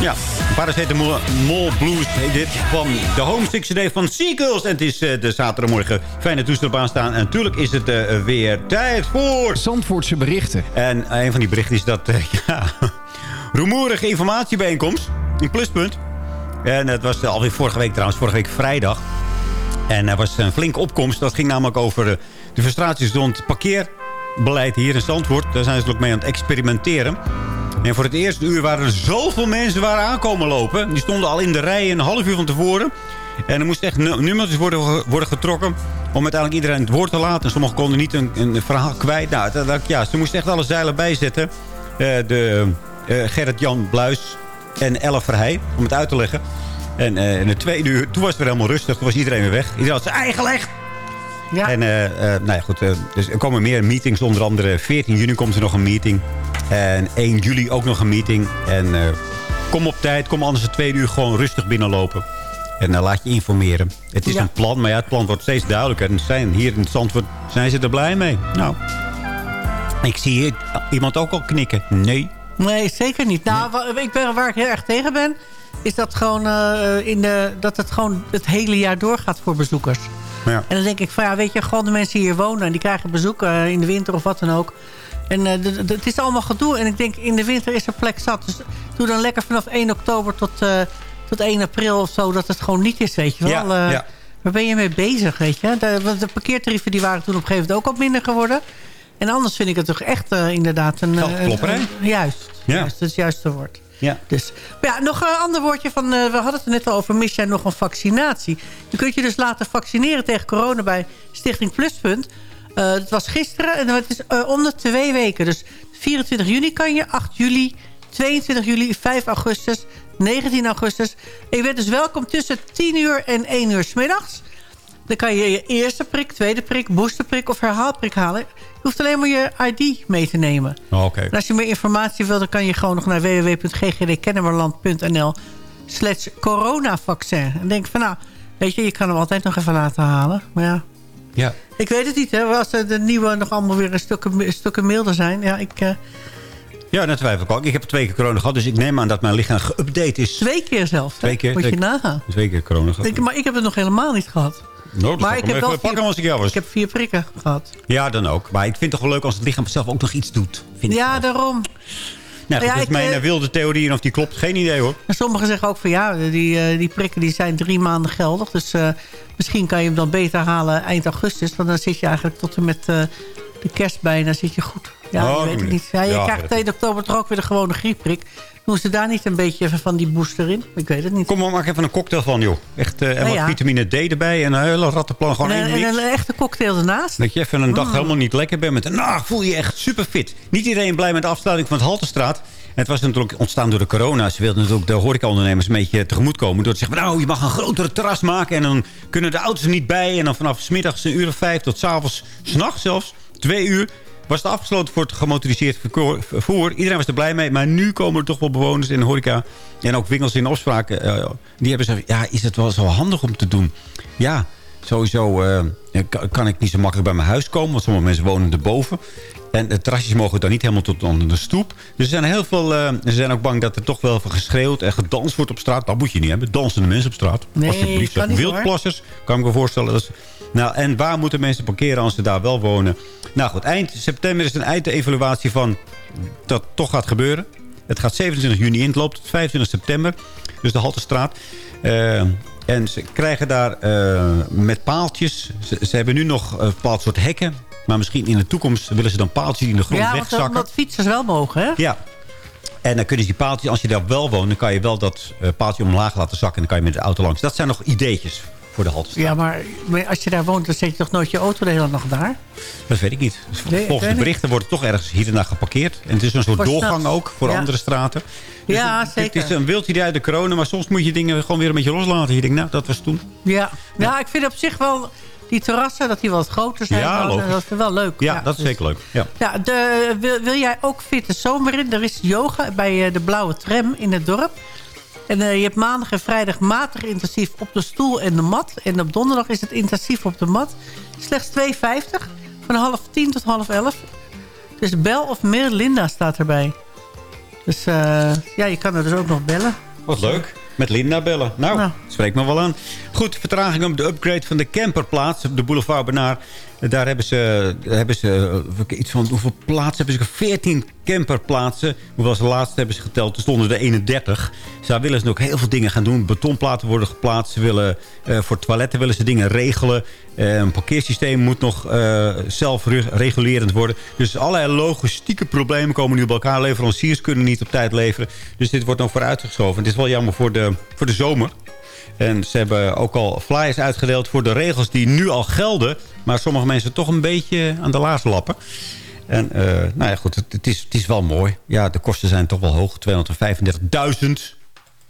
Speaker 6: Ja, paracetamol Mol Blues heet dit. Van de Homesick CD van Seagulls. En het is eh, de zaterdagmorgen. Fijne toestel op aanstaan. En natuurlijk is het eh, weer tijd voor...
Speaker 9: Zandvoortse berichten.
Speaker 6: En een van die berichten is dat... eh, *laughs* ja, rumoerige informatiebijeenkomst. Een pluspunt. En het was alweer vorige week trouwens. Vorige week vrijdag. En er was een flinke opkomst. Dat ging namelijk over eh, de frustraties rond parkeerbeleid hier in Zandvoort. Daar zijn ze ook mee aan het experimenteren. En voor het eerste uur waren er zoveel mensen waar aankomen lopen. Die stonden al in de rij een half uur van tevoren. En er moesten echt nu- nummertjes worden, worden getrokken om uiteindelijk iedereen het woord te laten. En sommigen konden niet een, een verhaal kwijt. Nou, dat- ja, ze moesten echt alle zeilen bijzetten. Eh, de eh, Gerrit-Jan Bluis en Elle Verheij, om het uit te leggen. En eh, in de tweede uur, toen was het weer helemaal rustig. Toen was iedereen weer weg. Iedereen had zijn eigen leg.
Speaker 7: Ja.
Speaker 6: En eh, eh, nou ja, goed, eh, dus er komen meer meetings. Onder andere 14 juni komt er nog een meeting. En 1 juli ook nog een meeting. En kom op tijd, kom anders de tweede uur gewoon rustig binnenlopen. En dan laat je informeren. Het is
Speaker 7: Ja.
Speaker 6: een plan, maar ja, het plan wordt steeds duidelijker. En zijn, hier in het Zandvoort zijn ze er blij mee. Nou, ik zie hier iemand ook al knikken. Nee.
Speaker 7: Nee, zeker niet. Nou, ik ben, waar ik heel erg tegen ben... is dat, gewoon, in de, dat het gewoon het hele jaar doorgaat voor bezoekers.
Speaker 6: Ja.
Speaker 7: En dan denk ik van ja, weet je, gewoon de mensen die hier wonen... en die krijgen bezoek eh, in de winter of wat dan ook. En eh, het is allemaal gedoe. En ik denk, in de winter is er plek zat. Dus doe dan lekker vanaf 1 oktober tot, eh, tot 1 april of zo... dat het gewoon niet is, weet je wel.
Speaker 6: Ja, ja.
Speaker 7: Waar ben je mee bezig, weet je? De, want de parkeertarieven die waren toen op een gegeven moment ook wat minder geworden. En anders vind ik het toch echt inderdaad een... een- Juist.
Speaker 6: Ja.
Speaker 7: Juist, dat is het juiste woord.
Speaker 6: Ja.
Speaker 7: Dus, maar ja, nog een ander woordje van... eh, we hadden het net al over, mis nog een vaccinatie? Je kunt je dus laten vaccineren tegen corona bij Stichting Pluspunt. Eh het was gisteren en het is eh, om de twee weken. Dus 24 juni kan je, 8 juli, 22 juli, 5 augustus, 19 augustus. En je bent dus welkom tussen 10 uur en 1 uur 's middags. Dan kan je je eerste prik, tweede prik, boosterprik of herhaalprik halen. Je hoeft alleen maar je ID mee te nemen.
Speaker 6: Oh.
Speaker 7: En als je meer informatie wilt, dan kan je gewoon nog naar www.ggdkennemerland.nl slash coronavaccin. En denk van nou, weet je, je kan hem altijd nog even laten halen. Maar ja,
Speaker 6: Ja.
Speaker 7: ik weet het niet hè. Als de de nieuwe nog allemaal weer een stukken, stukken milder zijn. Ja, ik... eh,
Speaker 6: Ja, dat twijfel ik ook. Ik heb twee keer corona gehad, dus ik neem aan dat mijn lichaam geüpdate is.
Speaker 7: twee keer zelfs. hè.
Speaker 6: Twee keer?
Speaker 7: Moet je nagaan.
Speaker 6: Twee keer corona gehad.
Speaker 7: Maar ik heb het nog helemaal niet gehad.
Speaker 6: Nou,
Speaker 7: maar ik heb wel
Speaker 6: pakken als ik jou was.
Speaker 7: Ik heb vier prikken gehad.
Speaker 6: Ja, dan ook. Maar ik vind het toch wel leuk als het lichaam zelf ook nog iets doet. Vind
Speaker 7: Ja, daarom.
Speaker 6: Nou, goed,
Speaker 7: Ja,
Speaker 6: dat is mijn
Speaker 7: eh,
Speaker 6: eh, wilde theorie. En of die klopt, geen idee hoor.
Speaker 7: En sommigen zeggen ook van ja, die, eh, die prikken die zijn drie maanden geldig. Dus misschien kan je hem dan beter halen eind augustus. Want dan zit je eigenlijk tot en met de kerst bijna zit je goed. Ja,
Speaker 6: Oh,
Speaker 7: je weet het niet. Ja, je
Speaker 6: Ja,
Speaker 7: krijgt
Speaker 6: dat-
Speaker 7: 2 oktober toch ook weer de gewone griepprik. Doen ze daar niet een beetje van die booster in? Ik weet het niet.
Speaker 6: Kom maar, maak even een cocktail van, joh. Echt, eh, en
Speaker 7: Nou
Speaker 6: wat
Speaker 7: ja.
Speaker 6: vitamine D erbij en een hele rattenplan. Gewoon
Speaker 7: en,
Speaker 6: één
Speaker 7: en een echte cocktail ernaast.
Speaker 6: Dat je even een dag
Speaker 7: Mm.
Speaker 6: helemaal niet lekker bent. Met nou, voel je je echt super fit. Niet iedereen blij met de afsluiting van het Haltestraat. En het was natuurlijk ontstaan door de corona. Ze wilden natuurlijk de horecaondernemers een beetje tegemoetkomen. Door te zeggen, nou, je mag een grotere terras maken. En dan kunnen de auto's er niet bij. En dan vanaf 's middags een uur of vijf tot 's avonds, s'nachts zelfs, twee uur... was het afgesloten voor het gemotoriseerd vervoer. Iedereen was er blij mee. Maar nu komen er toch wel bewoners in de horeca... en ook winkels in opspraak. eh, die hebben gezegd, ja, is het wel zo handig om te doen? Ja, sowieso eh, kan- ik niet zo makkelijk bij mijn huis komen. Want sommige mensen wonen erboven. En de terrasjes mogen dan niet helemaal tot onder de stoep. Dus er zijn heel veel... eh, ze zijn ook bang dat er toch wel geschreeuwd en gedanst wordt op straat. Dat moet je niet hebben. Dansende mensen op straat.
Speaker 7: Nee,
Speaker 6: Alsjeblieft,
Speaker 7: kan niet.
Speaker 6: Wildplassers, kan ik me voorstellen. Dat is- nou, en waar moeten mensen parkeren als ze daar wel wonen? Nou goed, eind september is een eindevaluatie van dat toch gaat gebeuren. Het gaat 27 juni in, het loopt tot 25 september. Dus de Haltestraat. Eh, en ze krijgen daar eh, met paaltjes... Ze, ze hebben nu nog een bepaald soort hekken. Maar misschien in de toekomst willen ze dan paaltjes in de grond
Speaker 7: Ja,
Speaker 6: wegzakken.
Speaker 7: dat, dat fietsers wel mogen, hè?
Speaker 6: Ja. En dan kunnen ze die paaltjes, als je daar wel woont... dan kan je wel dat eh, paaltje omlaag laten zakken... en dan kan je met de auto langs. Dat zijn nog ideetjes voor de Haltestraat.
Speaker 7: Ja, maar, maar als je daar woont, dan zet je toch nooit je auto de hele dag daar?
Speaker 6: Dat weet ik niet. Dus Volgens de berichten wordt het toch ergens hier en daar geparkeerd. En het is een soort
Speaker 7: Voor
Speaker 6: doorgang ook voor
Speaker 7: Ja.
Speaker 6: andere straten. Dus
Speaker 7: ja,
Speaker 6: het,
Speaker 7: zeker.
Speaker 6: Het is een wild idee uit de corona, maar soms moet je dingen gewoon weer een beetje loslaten. Je denkt, nou, dat was toen.
Speaker 7: Ja. ja, ik vind op zich wel die terrassen, dat die wat groter zijn.
Speaker 6: Ja,
Speaker 7: dan, dat is wel leuk.
Speaker 6: Ja, dat is
Speaker 7: dus-
Speaker 6: zeker leuk. Ja.
Speaker 7: Ja, de, wil, wil jij ook fitte zomer in? Er is yoga bij eh, de Blauwe Tram in het dorp. En eh, je hebt maandag en vrijdag matig intensief op de stoel en de mat. En op donderdag is het intensief op de mat. Slechts 2,50. Van half tien tot half elf. Dus bel of mail Linda staat erbij. Dus eh, ja, je kan er dus ook nog bellen.
Speaker 6: Wat leuk. Met Linda bellen. Nou, spreekt me wel aan. Goed, vertraging op de upgrade van de camperplaats op de boulevard Benaar. Daar hebben ze, hebben ze eh, iets van hoeveel plaatsen hebben ze? 14 camperplaatsen. Hoewel ze laatst hebben ze geteld, er stonden er 31. Dus daar willen ze ook heel veel dingen gaan doen. Betonplaten worden geplaatst. Ze willen, eh, voor toiletten willen ze dingen regelen. Eh, een parkeersysteem moet nog zelfregulerend worden. Dus allerlei logistieke problemen komen nu bij elkaar. Leveranciers kunnen niet op tijd leveren. Dus dit wordt nog vooruitgeschoven. Het is wel jammer voor de, voor de zomer. En ze hebben ook al flyers uitgedeeld voor de regels die nu al gelden. Maar sommige mensen toch een beetje aan de laars lappen. En eh, nou ja, goed, het, het is, het is wel mooi. Ja, de kosten zijn toch wel hoog. 235.000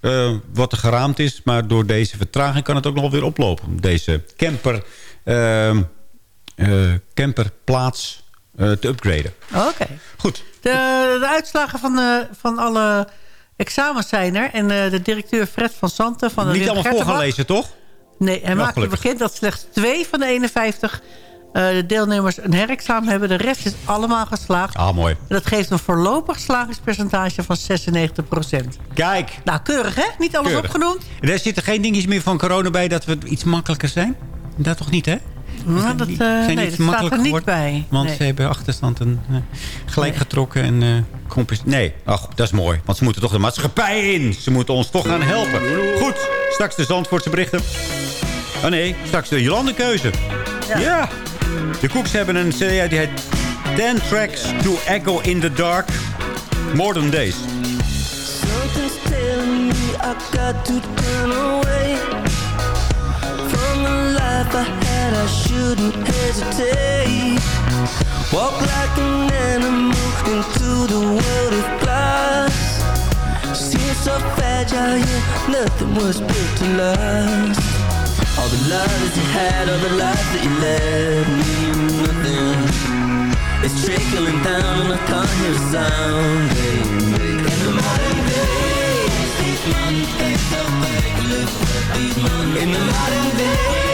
Speaker 6: eh, wat er geraamd is. Maar door deze vertraging kan het ook nog wel weer oplopen. Deze camper, eh, camperplaats eh, te upgraden.
Speaker 7: Oké.
Speaker 6: Goed.
Speaker 7: De, de uitslagen van, de, van alle examens zijn er. En eh, de directeur Fred van Santen van de
Speaker 6: Niet allemaal voor gaan
Speaker 7: Gertenbach-
Speaker 6: lezen, toch?
Speaker 7: Nee, hij maakte
Speaker 6: gelukkig.
Speaker 7: bekend dat slechts twee van de 51 eh, de deelnemers een herexamen hebben. De rest is allemaal geslaagd.
Speaker 6: Ah, mooi.
Speaker 7: En dat geeft een voorlopig slagingspercentage van 96%
Speaker 6: Kijk.
Speaker 7: Nou, keurig hè? Niet alles
Speaker 6: Keurig.
Speaker 7: opgenoemd.
Speaker 6: En daar zitten geen dingetjes meer van corona bij dat we iets makkelijker zijn? Dat toch niet, hè?
Speaker 7: Nou, dat,
Speaker 6: niet-
Speaker 7: eh,
Speaker 6: zijn
Speaker 7: nee,
Speaker 6: iets
Speaker 7: dat staat er niet
Speaker 6: geworden?
Speaker 7: bij.
Speaker 6: Want
Speaker 7: Nee.
Speaker 6: ze hebben achterstand en eh, gelijk
Speaker 7: Nee.
Speaker 6: getrokken en eh compens- Nee, ach, dat is mooi. Want ze moeten toch de maatschappij in. Ze moeten ons toch gaan helpen. Goed, straks de Zandvoortse berichten. Oh nee, straks de Jolandekeuze. Ja. ja. De Koeks hebben een CD die heet 10 Tracks to Echo in the Dark. Modern Days.
Speaker 16: Something's telling me I shouldn't hesitate. Walk like an animal into the world of glass. Seems so fragile, yeah, nothing was built to last. All the love that you had, all the life that you led, mean nothing. It's trickling down and I can't hear a sound. baby. In the modern days, these days are. We live for these modern In the modern days,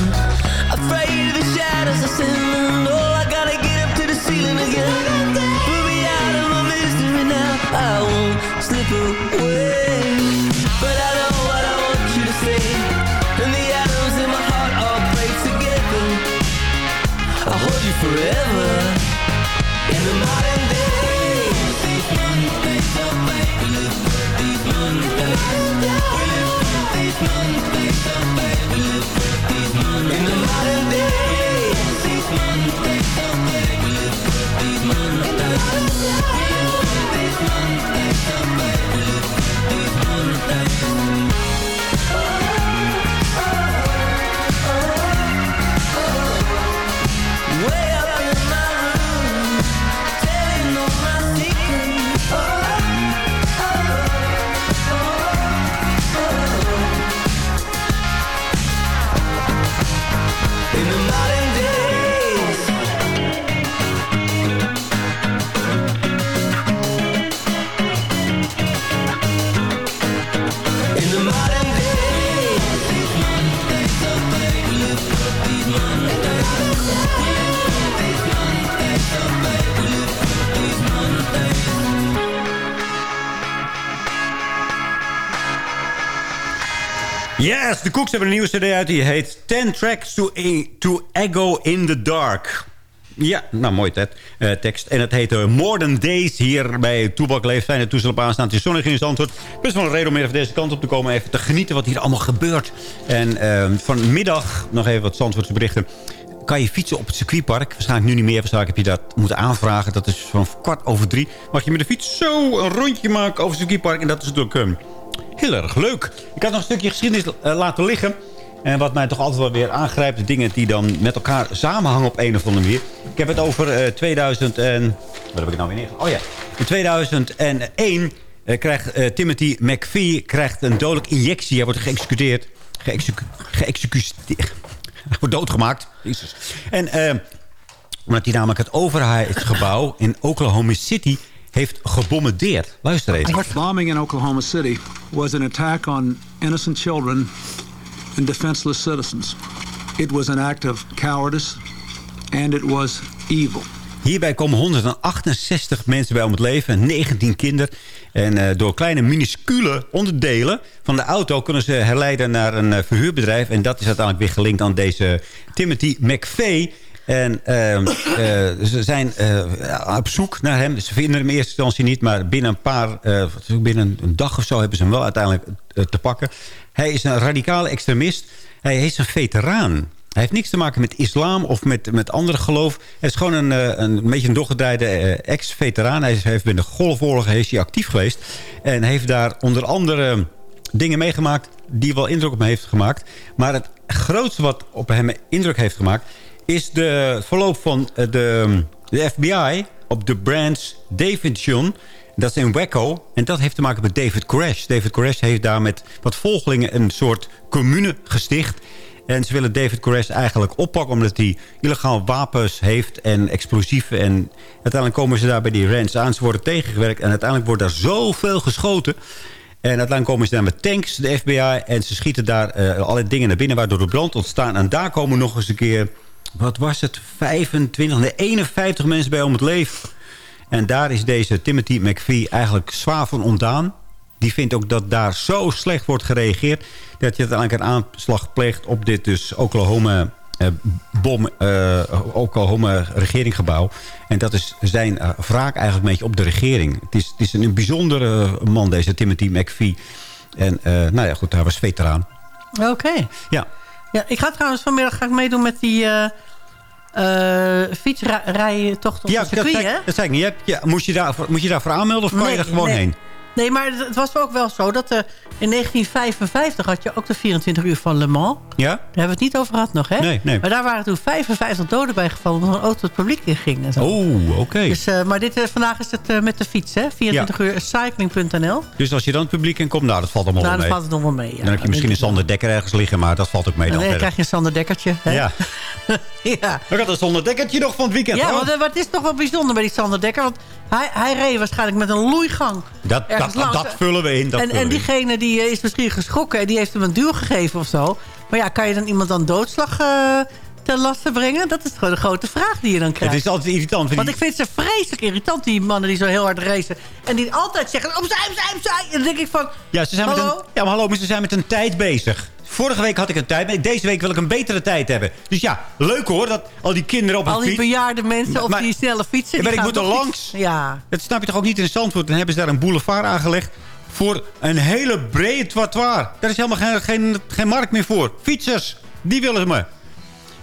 Speaker 16: to
Speaker 6: Yes, de Cooks hebben een nieuwe cd uit. Die heet 10 Tracks to, to Ego in the Dark. Ja, nou mooi eh, tekst. En het heet eh, More Than Days hier bij Toebak Leeft. Fijn dat toestel op aanstaan. Het is zonnig in Zandvoort. Best wel een reden om even deze kant op te komen. Even te genieten wat hier allemaal gebeurt. En eh, vanmiddag nog even wat Zandvoortse berichten. Kan je fietsen op het circuitpark? Waarschijnlijk nu niet meer. Waarschijnlijk heb je dat moeten aanvragen. Dat is van kwart over drie. Mag je met de fiets zo een rondje maken over het circuitpark. En dat is natuurlijk eh, heel erg leuk. Ik had nog een stukje geschiedenis eh, laten liggen. En wat mij toch altijd wel weer aangrijpt... de dingen die dan met elkaar samenhangen op een of andere manier. Ik heb het over eh, 2000 en... Wat heb ik nou weer neer? Oh ja. In 2001 eh, krijgt eh, Timothy McVie krijgt een dodelijke injectie. Hij wordt geëxecuteerd. Geëxecu geëxecuteerd. *laughs* Hij wordt doodgemaakt. Jezus. En eh, omdat hij namelijk het overheidsgebouw in Oklahoma City heeft gebombardeerd. Luister.
Speaker 17: The bombing in Oklahoma City was an attack on innocent children and defenseless citizens. It was an act of cowardice and it was evil.
Speaker 6: Hierbij komen 168 mensen bij om het leven. 19 kinderen. En eh, door kleine minuscule onderdelen van de auto... kunnen ze herleiden naar een eh, verhuurbedrijf. En dat is uiteindelijk weer gelinkt aan deze Timothy McVeigh. En ehm, eh, ze zijn eh, op zoek naar hem. Ze vinden hem in eerste instantie niet. Maar binnen een paar, eh, binnen een dag of zo hebben ze hem wel uiteindelijk te pakken. Hij is een radicale extremist. Hij is een veteraan. Hij heeft niks te maken met islam of met, met andere geloof. Hij is gewoon een, eh, een beetje een doorgedraaide ex-veteraan. Hij heeft binnen de golfoorlog is hij actief geweest. En heeft daar onder andere dingen meegemaakt die wel indruk op hem heeft gemaakt. Maar het grootste wat op hem indruk heeft gemaakt... is de verloop van eh, de, de FBI op de branch Davidson... Dat is in Waco. En dat heeft te maken met David Koresh. David Koresh heeft daar met wat volgelingen een soort commune gesticht. En ze willen David Koresh eigenlijk oppakken... omdat hij illegaal wapens heeft en explosieven. En uiteindelijk komen ze daar bij die ranch aan. Ze worden tegengewerkt en uiteindelijk wordt daar zoveel geschoten... En uiteindelijk komen ze daar met tanks, de FBI... en ze schieten daar eh allerlei dingen naar binnen... waardoor de brand ontstaan. En daar komen nog eens een keer... wat was het? 25, nee, 51 mensen bij om het leven. En daar is deze Timothy McVie eigenlijk zwaar van ontdaan. Die vindt ook dat daar zo slecht wordt gereageerd... dat je uiteindelijk een aanslag pleegt op dit dus Oklahoma... eh, bom, eh, Oklahoma regeringsgebouw. En dat is zijn eh, wraak eigenlijk een beetje op de regering. Het is, het is een bijzondere man, deze Timothy McVie. En eh, nou ja, goed, hij was veteraan.
Speaker 7: Oké.
Speaker 6: Ja.
Speaker 7: Ja, ik ga trouwens vanmiddag ga ik meedoen met die eh eh fietsrijtocht op
Speaker 6: Ja, dat
Speaker 7: circuit,
Speaker 6: zei,
Speaker 7: hè?
Speaker 6: dat zei ik niet. Ja, moest, je daar, moet je daarvoor aanmelden of kan je er gewoon
Speaker 7: nee.
Speaker 6: heen?
Speaker 7: Nee, maar het was ook wel zo dat eh, in 1955 had je ook de 24 uur van Le Mans.
Speaker 6: Ja?
Speaker 7: Daar hebben we het niet over gehad nog, hè?
Speaker 6: Nee, nee.
Speaker 7: Maar daar waren toen 55 doden bij gevallen... omdat een auto het publiek in ging. En zo.
Speaker 6: Oh, oké.
Speaker 7: Dus, eh, maar dit, eh, vandaag is het met de fiets, hè? 24 uur cycling.nl.
Speaker 6: Dus als je dan het publiek in komt, nou, dat valt allemaal
Speaker 7: Nou,
Speaker 6: wel
Speaker 7: dan
Speaker 6: mee.
Speaker 7: valt het nog wel mee. Ja.
Speaker 6: dan heb je misschien een Sander Dekker ergens liggen, maar dat valt ook mee dan
Speaker 7: dan
Speaker 6: verder.
Speaker 7: krijg je een Sander Dekkertje. Hè?
Speaker 6: Ja. *laughs*
Speaker 7: ja.
Speaker 6: Ik had een Sander Dekkertje nog van het weekend.
Speaker 7: Ja,
Speaker 6: hoor.
Speaker 7: want, wat is toch wel bijzonder bij die Sander Dekker? Want hij, hij reed waarschijnlijk met een loeigang
Speaker 6: dat, dat, vullen we in. Dat
Speaker 7: en, en diegene die eh, is misschien geschrokken... en die heeft hem een duw gegeven of zo. Maar ja, kan je dan iemand dan doodslag eh ten laste brengen? Dat is gewoon de grote vraag die je dan krijgt.
Speaker 6: Het is altijd irritant. want die-
Speaker 7: ik vind ze vreselijk irritant, die mannen die zo heel hard racen. En die altijd zeggen, opzij, opzij, opzij. En dan denk ik van,
Speaker 6: ja, ze zijn met
Speaker 7: hallo?
Speaker 6: een, ja, maar hallo, maar ze zijn met een tijd bezig. Vorige week had ik een tijd, deze week wil ik een betere tijd hebben. Dus ja, leuk hoor, dat al die kinderen op een
Speaker 7: al die
Speaker 6: fiets...
Speaker 7: bejaarde mensen
Speaker 6: maar-
Speaker 7: die snelle fietsen...
Speaker 6: Ja, maar ik moet er langs.
Speaker 7: Ja,
Speaker 6: Dat snap je toch ook niet in Zandvoort? Dan hebben ze daar een boulevard aangelegd voor een hele brede trottoir. Daar is helemaal geen, geen, geen markt meer voor. Fietsers, die willen ze me.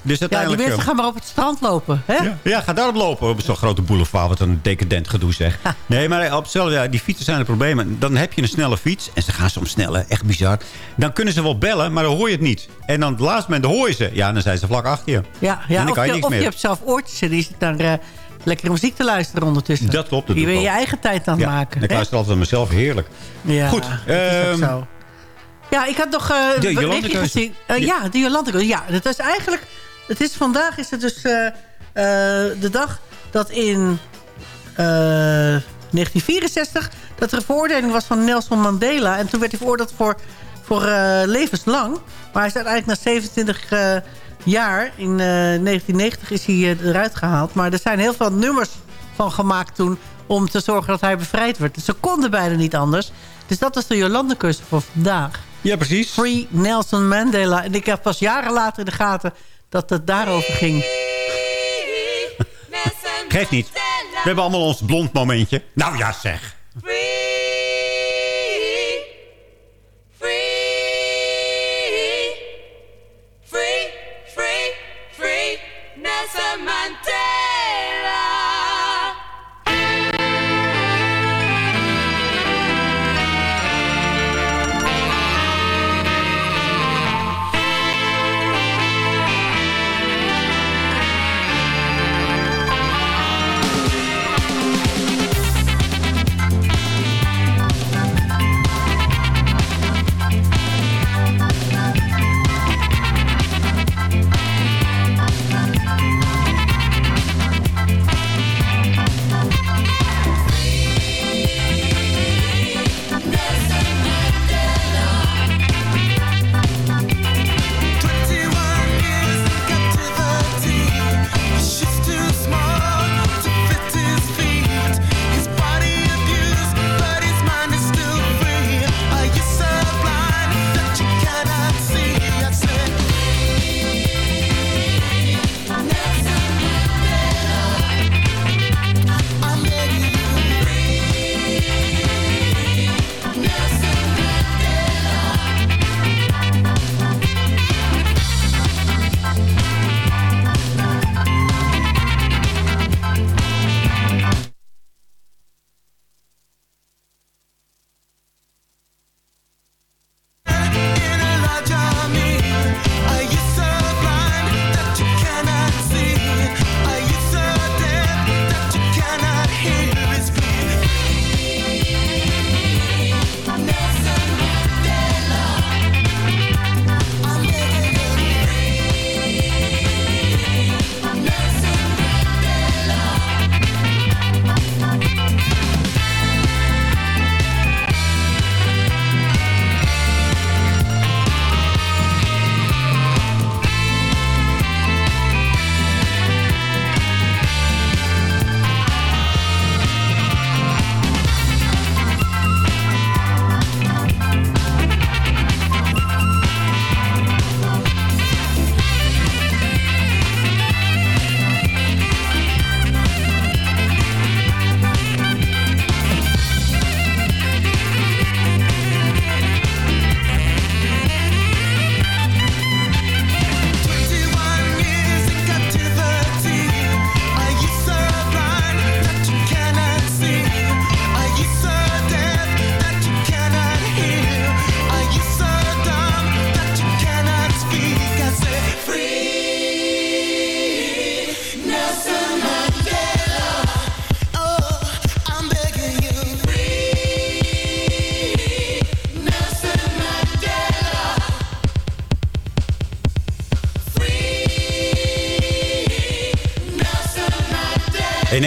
Speaker 6: Dus
Speaker 7: ja die
Speaker 6: uiteindelijk...
Speaker 7: mensen
Speaker 6: eh,
Speaker 7: gaan maar op het strand lopen. Hè?
Speaker 6: Ja, ja, ga daarop lopen. Op zo'n grote boulevard. Wat een decadent gedoe zeg. Nee, maar op zichzelf, ja, die fietsen zijn het probleem. Dan heb je een snelle fiets. En ze gaan soms sneller. Echt bizar. Dan kunnen ze wel bellen, maar dan hoor je het niet. En dan het laatste moment hoor je ze. Ja, dan zijn ze vlak achter je.
Speaker 7: Ja,
Speaker 6: En
Speaker 7: ja
Speaker 6: dan
Speaker 7: of,
Speaker 6: kan je
Speaker 7: je,
Speaker 6: niks
Speaker 7: of
Speaker 6: meer.
Speaker 7: je hebt zelf oortjes en die zit daar eh, lekkere muziek te luisteren ondertussen.
Speaker 6: Dat klopt. Dat
Speaker 7: Die wil je
Speaker 6: ook.
Speaker 7: eigen tijd aan het
Speaker 6: Ja,
Speaker 7: maken.
Speaker 6: Ik luister altijd naar mezelf. Heerlijk.
Speaker 7: Ja,
Speaker 6: Goed, ehm,
Speaker 7: zo. Ja, ik had nog uh,
Speaker 6: De Jolandekeuze.
Speaker 7: gezien. Eh,
Speaker 6: Ja.
Speaker 7: de Jolandekeuze. Ja, dat is eigenlijk... Het is, vandaag is het dus eh, eh, de dag dat in eh, 1964... dat er een veroordeling was van Nelson Mandela. En toen werd hij veroordeeld voor, voor eh, levenslang. Maar hij is uiteindelijk na 27 eh, jaar... in eh, 1990 is hij eh, eruit gehaald. Maar er zijn heel veel nummers van gemaakt toen... om te zorgen dat hij bevrijd werd. Dus ze konden bijna niet anders. Dus dat is de Jolandekeuze voor vandaag.
Speaker 6: Ja, precies.
Speaker 7: Free Nelson Mandela. En ik heb pas jaren later in de gaten dat het daarover ging.
Speaker 6: Geeft niet. We hebben allemaal ons blond momentje. Nou ja, zeg.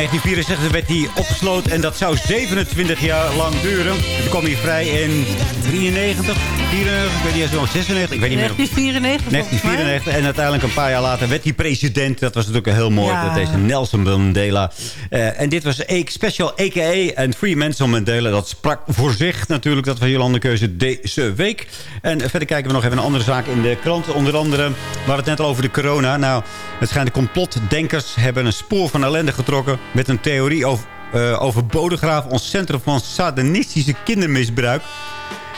Speaker 6: 1964 werd hij opgesloten en dat zou 27 jaar lang duren. Toen kwam hij vrij in 93, 94, ik weet niet eens wel, 96, ik weet niet meer.
Speaker 7: 1994
Speaker 6: 1994 en uiteindelijk een paar jaar later werd hij president. Dat was natuurlijk heel mooi,
Speaker 7: Ja.
Speaker 6: dat deze Nelson Mandela. Eh, en dit was A Special AKA en Free Nelson Mandela. Dat sprak voor zich natuurlijk, dat was Jolande Keuze deze week. En verder kijken we nog even een andere zaak in de krant. Onder andere, we hadden het net al over de corona. Nou, het schijnt de complotdenkers hebben een spoor van ellende getrokken... met een theorie over, eh, over Bodegraaf, ons centrum van satanistische kindermisbruik.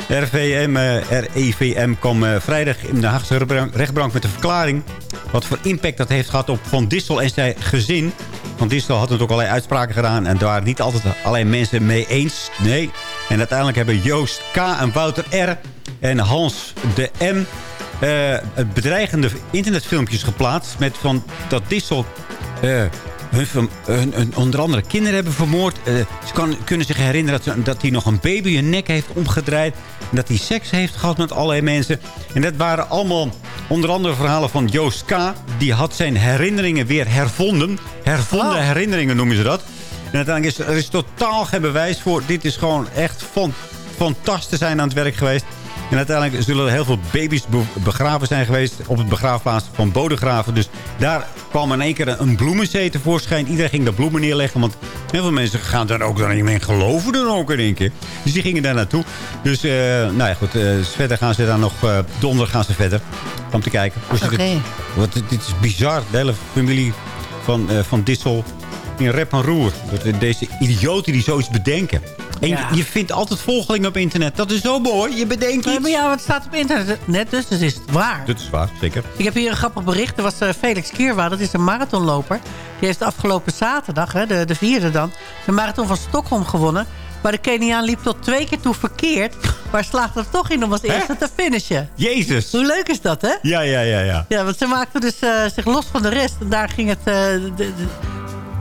Speaker 6: RVM, eh, REVM kwam eh, vrijdag in de Haagse rechtbank- met een verklaring... wat voor impact dat heeft gehad op Van Dissel en zijn gezin. Van Dissel had natuurlijk allerlei uitspraken gedaan... en daar waren niet altijd alleen mensen mee eens. Nee. En uiteindelijk hebben Joost K. en Wouter R. en Hans de M... eh, bedreigende internetfilmpjes geplaatst... met van dat Dissel... hun, hun- hun onder andere kinderen hebben vermoord. Eh, ze kan, kunnen zich herinneren dat, ze- dat hij nog een baby een nek heeft omgedraaid. En dat hij seks heeft gehad met allerlei mensen. En dat waren allemaal onder andere verhalen van Joost K. Die had zijn herinneringen weer hervonden. Hervonden herinneringen noemen ze dat. En uiteindelijk is er is totaal geen bewijs voor. Dit is gewoon echt fan, fantastisch zijn aan het werk geweest.
Speaker 18: En uiteindelijk zullen er heel veel baby's be- begraven zijn geweest... op het begraafplaats van Bodegraven. Dus daar kwam in één keer een- bloemenzee tevoorschijn. Iedereen ging daar bloemen neerleggen. Want heel veel mensen gaan daar ook dan niet mee geloven dan ook in één keer. Dus die gingen daar naartoe. Dus, eh, nou ja, goed. eh, verder gaan ze daar nog... eh donderdag gaan ze verder. Om te kijken. Dus
Speaker 7: Oké.
Speaker 18: dit, is bizar. De hele familie van, eh, van Dissel in rep en roer. Deze idioten die zoiets bedenken. En
Speaker 7: Ja.
Speaker 18: je vindt altijd volgelingen op internet. Dat is zo mooi. Je bedenkt iets.
Speaker 7: maar ja, het staat op internet net, dus het is het waar.
Speaker 18: Dat is waar, zeker.
Speaker 7: Ik heb hier een grappig bericht. Er was eh, Felix Kierwa, dat is een marathonloper. Die heeft afgelopen zaterdag, hè, de, de vierde dan... de marathon van Stockholm gewonnen. Maar de Keniaan liep tot twee keer toe verkeerd... maar slaagde er toch in om als eerste te finishen.
Speaker 18: Jezus.
Speaker 7: Hoe leuk is dat, hè?
Speaker 18: Ja, ja, ja, ja.
Speaker 7: Ja, want ze maakten dus eh, zich los van de rest. En daar ging het... eh, de, de-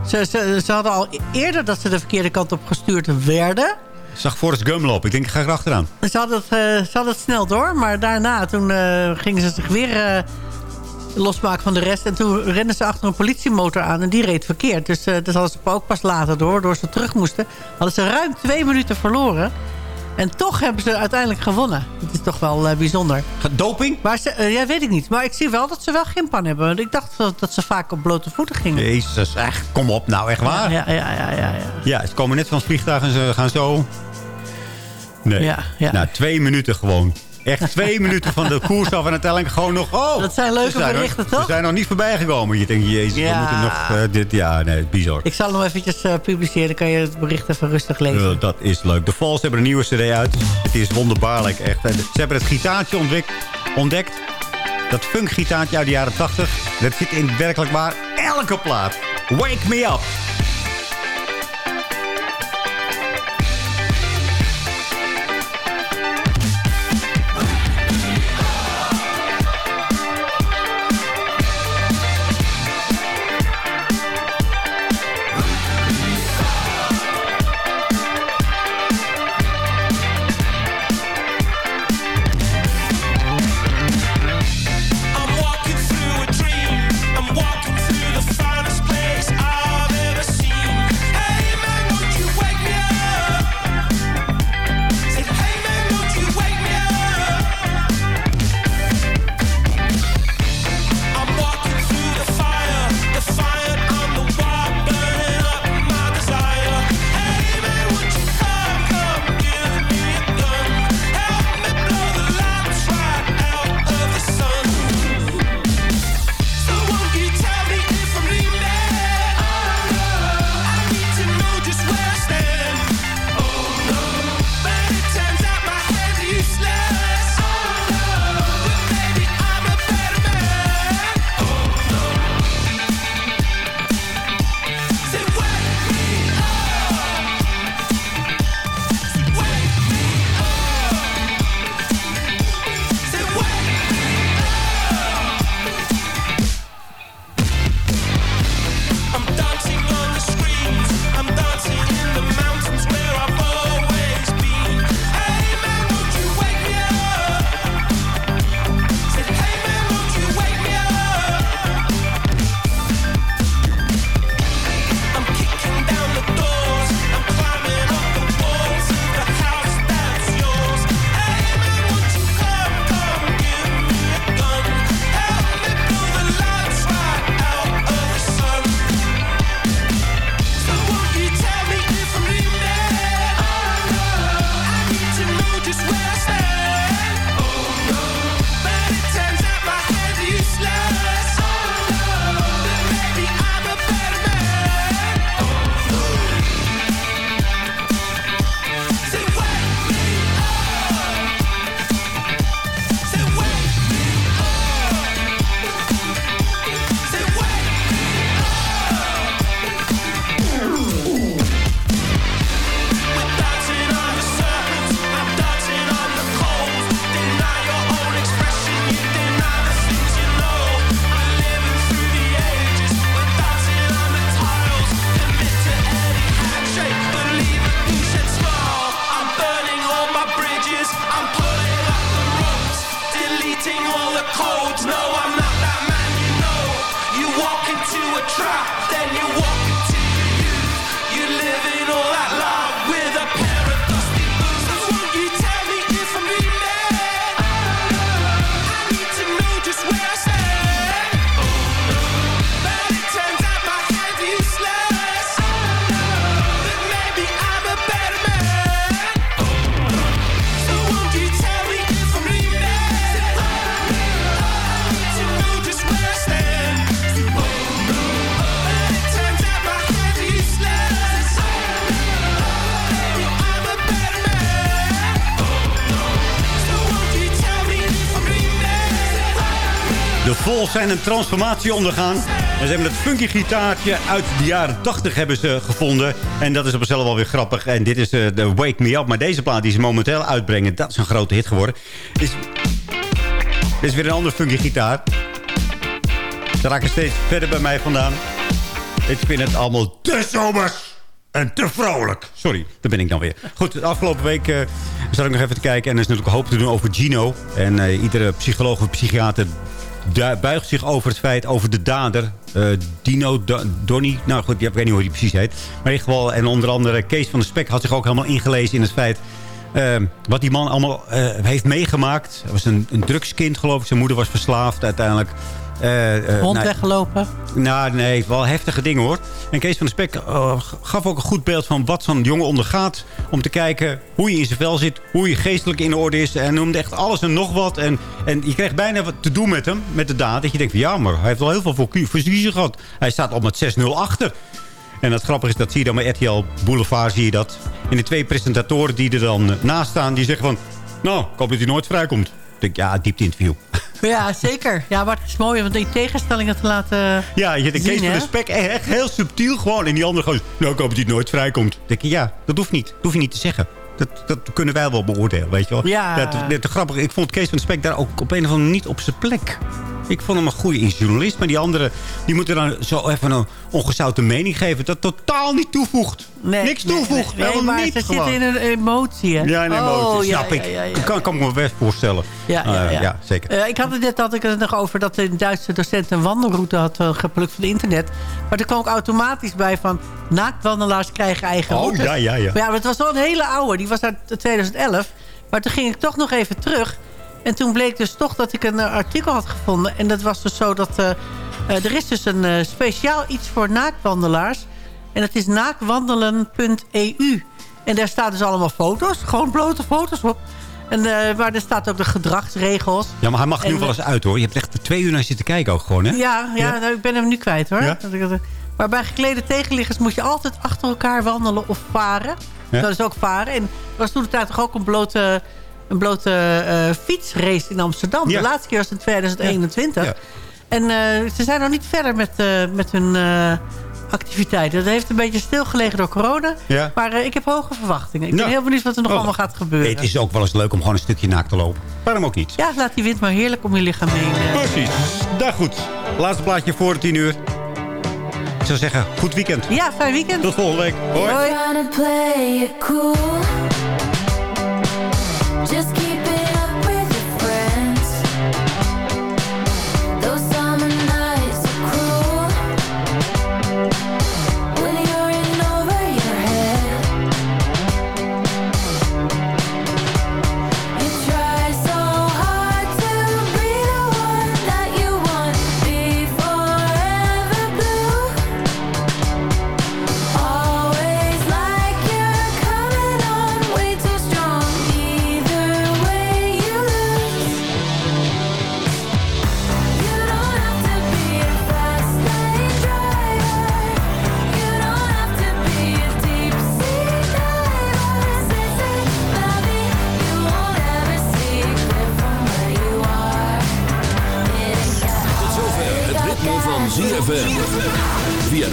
Speaker 7: ze, ze, ze hadden al eerder dat ze de verkeerde kant op gestuurd werden...
Speaker 18: Zag Forrest Gump lopen. Ik denk, ik ga erachteraan.
Speaker 7: Ze hadden, het, eh, ze hadden het snel door, maar daarna toen eh, gingen ze zich weer eh, losmaken van de rest. En toen renden ze achter een politiemotor aan en die reed verkeerd. Dus dat hadden ze ook pas later door, door ze terug moesten. Hadden ze ruim twee minuten verloren. En toch hebben ze uiteindelijk gewonnen. Dat is toch wel eh, bijzonder.
Speaker 18: Doping?
Speaker 7: Maar ze, eh, ja, weet ik niet. Maar ik zie wel dat ze wel gimpan hebben. Want Ik dacht dat, dat ze vaak op blote voeten gingen.
Speaker 18: Jezus, echt. Kom op nou, echt waar.
Speaker 7: Ja, ja, ja, ja. ja.
Speaker 18: Ja, ze komen net van het vliegtuig en ze gaan zo... Nee.
Speaker 7: Ja, ja.
Speaker 18: Nou, twee minuten gewoon. Echt twee minuten van de koers af en uiteindelijk gewoon nog... Oh,
Speaker 7: Dat zijn leuke
Speaker 18: nog-
Speaker 7: berichten, toch?
Speaker 18: We zijn nog niet voorbij gekomen. Je denkt, jezus, we moeten nog eh, dit... Ja, nee, bizar.
Speaker 7: Ik zal hem eventjes eh, publiceren. Dan kan je het bericht even rustig lezen.
Speaker 18: Dat is leuk. De Falls hebben een nieuwe cd uit. Het is wonderbaarlijk, echt. En Ze hebben het gitaartje ontwik- ontdekt. Dat funkgitaartje uit de jaren 80. Dat zit in werkelijk waar elke plaat. Wake me up.
Speaker 6: Transformatie ondergaan. En ze hebben het funky gitaartje uit de jaren 80 hebben ze gevonden. En dat is op zichzelf wel weer grappig. En dit is eh, de Wake Me Up. Maar deze plaat die ze momenteel uitbrengen, dat is een grote hit geworden. Is, dit is weer een andere funky gitaar. Ze raken steeds verder bij mij vandaan. Ik vind het allemaal te zomers. En te vrolijk. Sorry, daar ben ik dan weer. Goed, de afgelopen week uh, zat ik nog even te kijken. En er is natuurlijk hoop te doen over Gino. En eh, iedere psycholoog of psychiater buigt zich over het feit, over de dader. Eh, Dino Do- Donny, nou goed, ik weet niet hoe hij precies heet. Maar in ieder geval, en onder andere Kees van de Spek had zich ook helemaal ingelezen in het feit... eh, wat die man allemaal eh, heeft meegemaakt. Hij was een, een drugskind, geloof ik. Zijn moeder was verslaafd uiteindelijk. Eh,
Speaker 7: Hond
Speaker 6: nou,
Speaker 7: weggelopen.
Speaker 6: nou, nee, wel heftige dingen hoor. En Kees van de Spek eh, gaf ook een goed beeld van wat zo'n jongen ondergaat. Om te kijken hoe je in zijn vel zit, hoe je geestelijk in orde is. En noemde echt alles en nog wat. En, en je kreeg bijna wat te doen met hem, met de daad. Dat je denkt van ja, maar hij heeft wel heel veel voor gehad. Hij staat al met 6-0 achter. En het grappige is, dat zie je dan bij RTL Boulevard, zie je dat. En de twee presentatoren die er dan naast staan, die zeggen van... Nou, ik hoop dat hij nooit vrijkomt. Denk, ja, diepte interview.
Speaker 7: Ja, zeker. Ja, maar het is mooi om die tegenstellingen te laten
Speaker 6: Ja, je de Kees van de Spek echt heel subtiel gewoon. En die andere gewoon, nou ik hoop dat hij nooit vrijkomt. Dan denk je, ja, dat hoeft niet. Dat hoef je niet te zeggen. Dat, dat kunnen wij wel beoordelen, weet je wel.
Speaker 7: Ja.
Speaker 6: Dat, dat, grappig, ik vond Kees van de Spek daar ook op een of andere manier niet op zijn plek. Ik vond hem een goede journalist. Maar die andere, die moeten dan zo even een ongezouten mening geven. Dat totaal niet toevoegt.
Speaker 7: Nee,
Speaker 6: Niks toevoegt.
Speaker 7: Nee, nee,
Speaker 6: Helemaal
Speaker 7: maar
Speaker 6: niet
Speaker 7: ze
Speaker 6: gewoon.
Speaker 7: zitten in een emotie, hè?
Speaker 6: Ja, een emotie,
Speaker 7: Oh, ja,
Speaker 6: snap
Speaker 7: ja,
Speaker 6: ik.
Speaker 7: ja, ja.
Speaker 6: Kan, kan ik me best voorstellen.
Speaker 7: Ja, ja,
Speaker 6: Eh,
Speaker 7: ja.
Speaker 6: zeker.
Speaker 7: Eh, ik had het net had ik het nog over dat een Duitse docent een wandelroute had eh, geplukt van internet. Maar er kwam ook automatisch bij van naaktwandelaars krijgen eigen
Speaker 6: Oh,
Speaker 7: routes.
Speaker 6: ja, ja, ja.
Speaker 7: Maar ja, maar het was wel een hele oude. Die was uit 2011. Maar toen ging ik toch nog even terug. En toen bleek dus toch dat ik een eh, artikel had gevonden. En dat was dus zo dat... eh, eh, er is dus een speciaal iets voor naaktwandelaars. En dat is naaktwandelen.eu. En daar staan dus allemaal foto's. Gewoon blote foto's op. En, eh, maar er staat ook de gedragsregels.
Speaker 6: Ja, maar hij mag nu wel eens uit hoor. Je hebt echt twee uur naar zitten kijken ook gewoon, hè?
Speaker 7: Ja, ja, nou, ik ben hem nu kwijt hoor.
Speaker 6: Ja?
Speaker 7: Maar bij geklede tegenliggers moet je altijd achter elkaar wandelen of varen.
Speaker 6: Ja.
Speaker 7: Dat is ook varen. En er was toen de tijd toch ook een blote, een blote eh, fietsrace in Amsterdam.
Speaker 6: Ja.
Speaker 7: De laatste keer was in 2021.
Speaker 6: Ja.
Speaker 7: En eh, ze zijn nog niet verder met, eh, met hun eh, activiteiten. Dat heeft een beetje stilgelegen door corona.
Speaker 6: Ja.
Speaker 7: Maar ik heb hoge verwachtingen. Ik ben
Speaker 6: Ja.
Speaker 7: heel benieuwd wat er nog
Speaker 6: Oh.
Speaker 7: allemaal gaat gebeuren.
Speaker 6: Het is ook wel eens leuk om gewoon een stukje naakt te lopen. Waarom ook niet?
Speaker 7: Ja, laat die wind maar heerlijk om je lichaam heen.
Speaker 6: Precies. Daar goed. Laatste plaatje voor 10 uur. Ik zou zeggen, goed weekend.
Speaker 7: Ja, fijn weekend.
Speaker 6: Tot volgende week. Hoi.
Speaker 11: Trying Just keep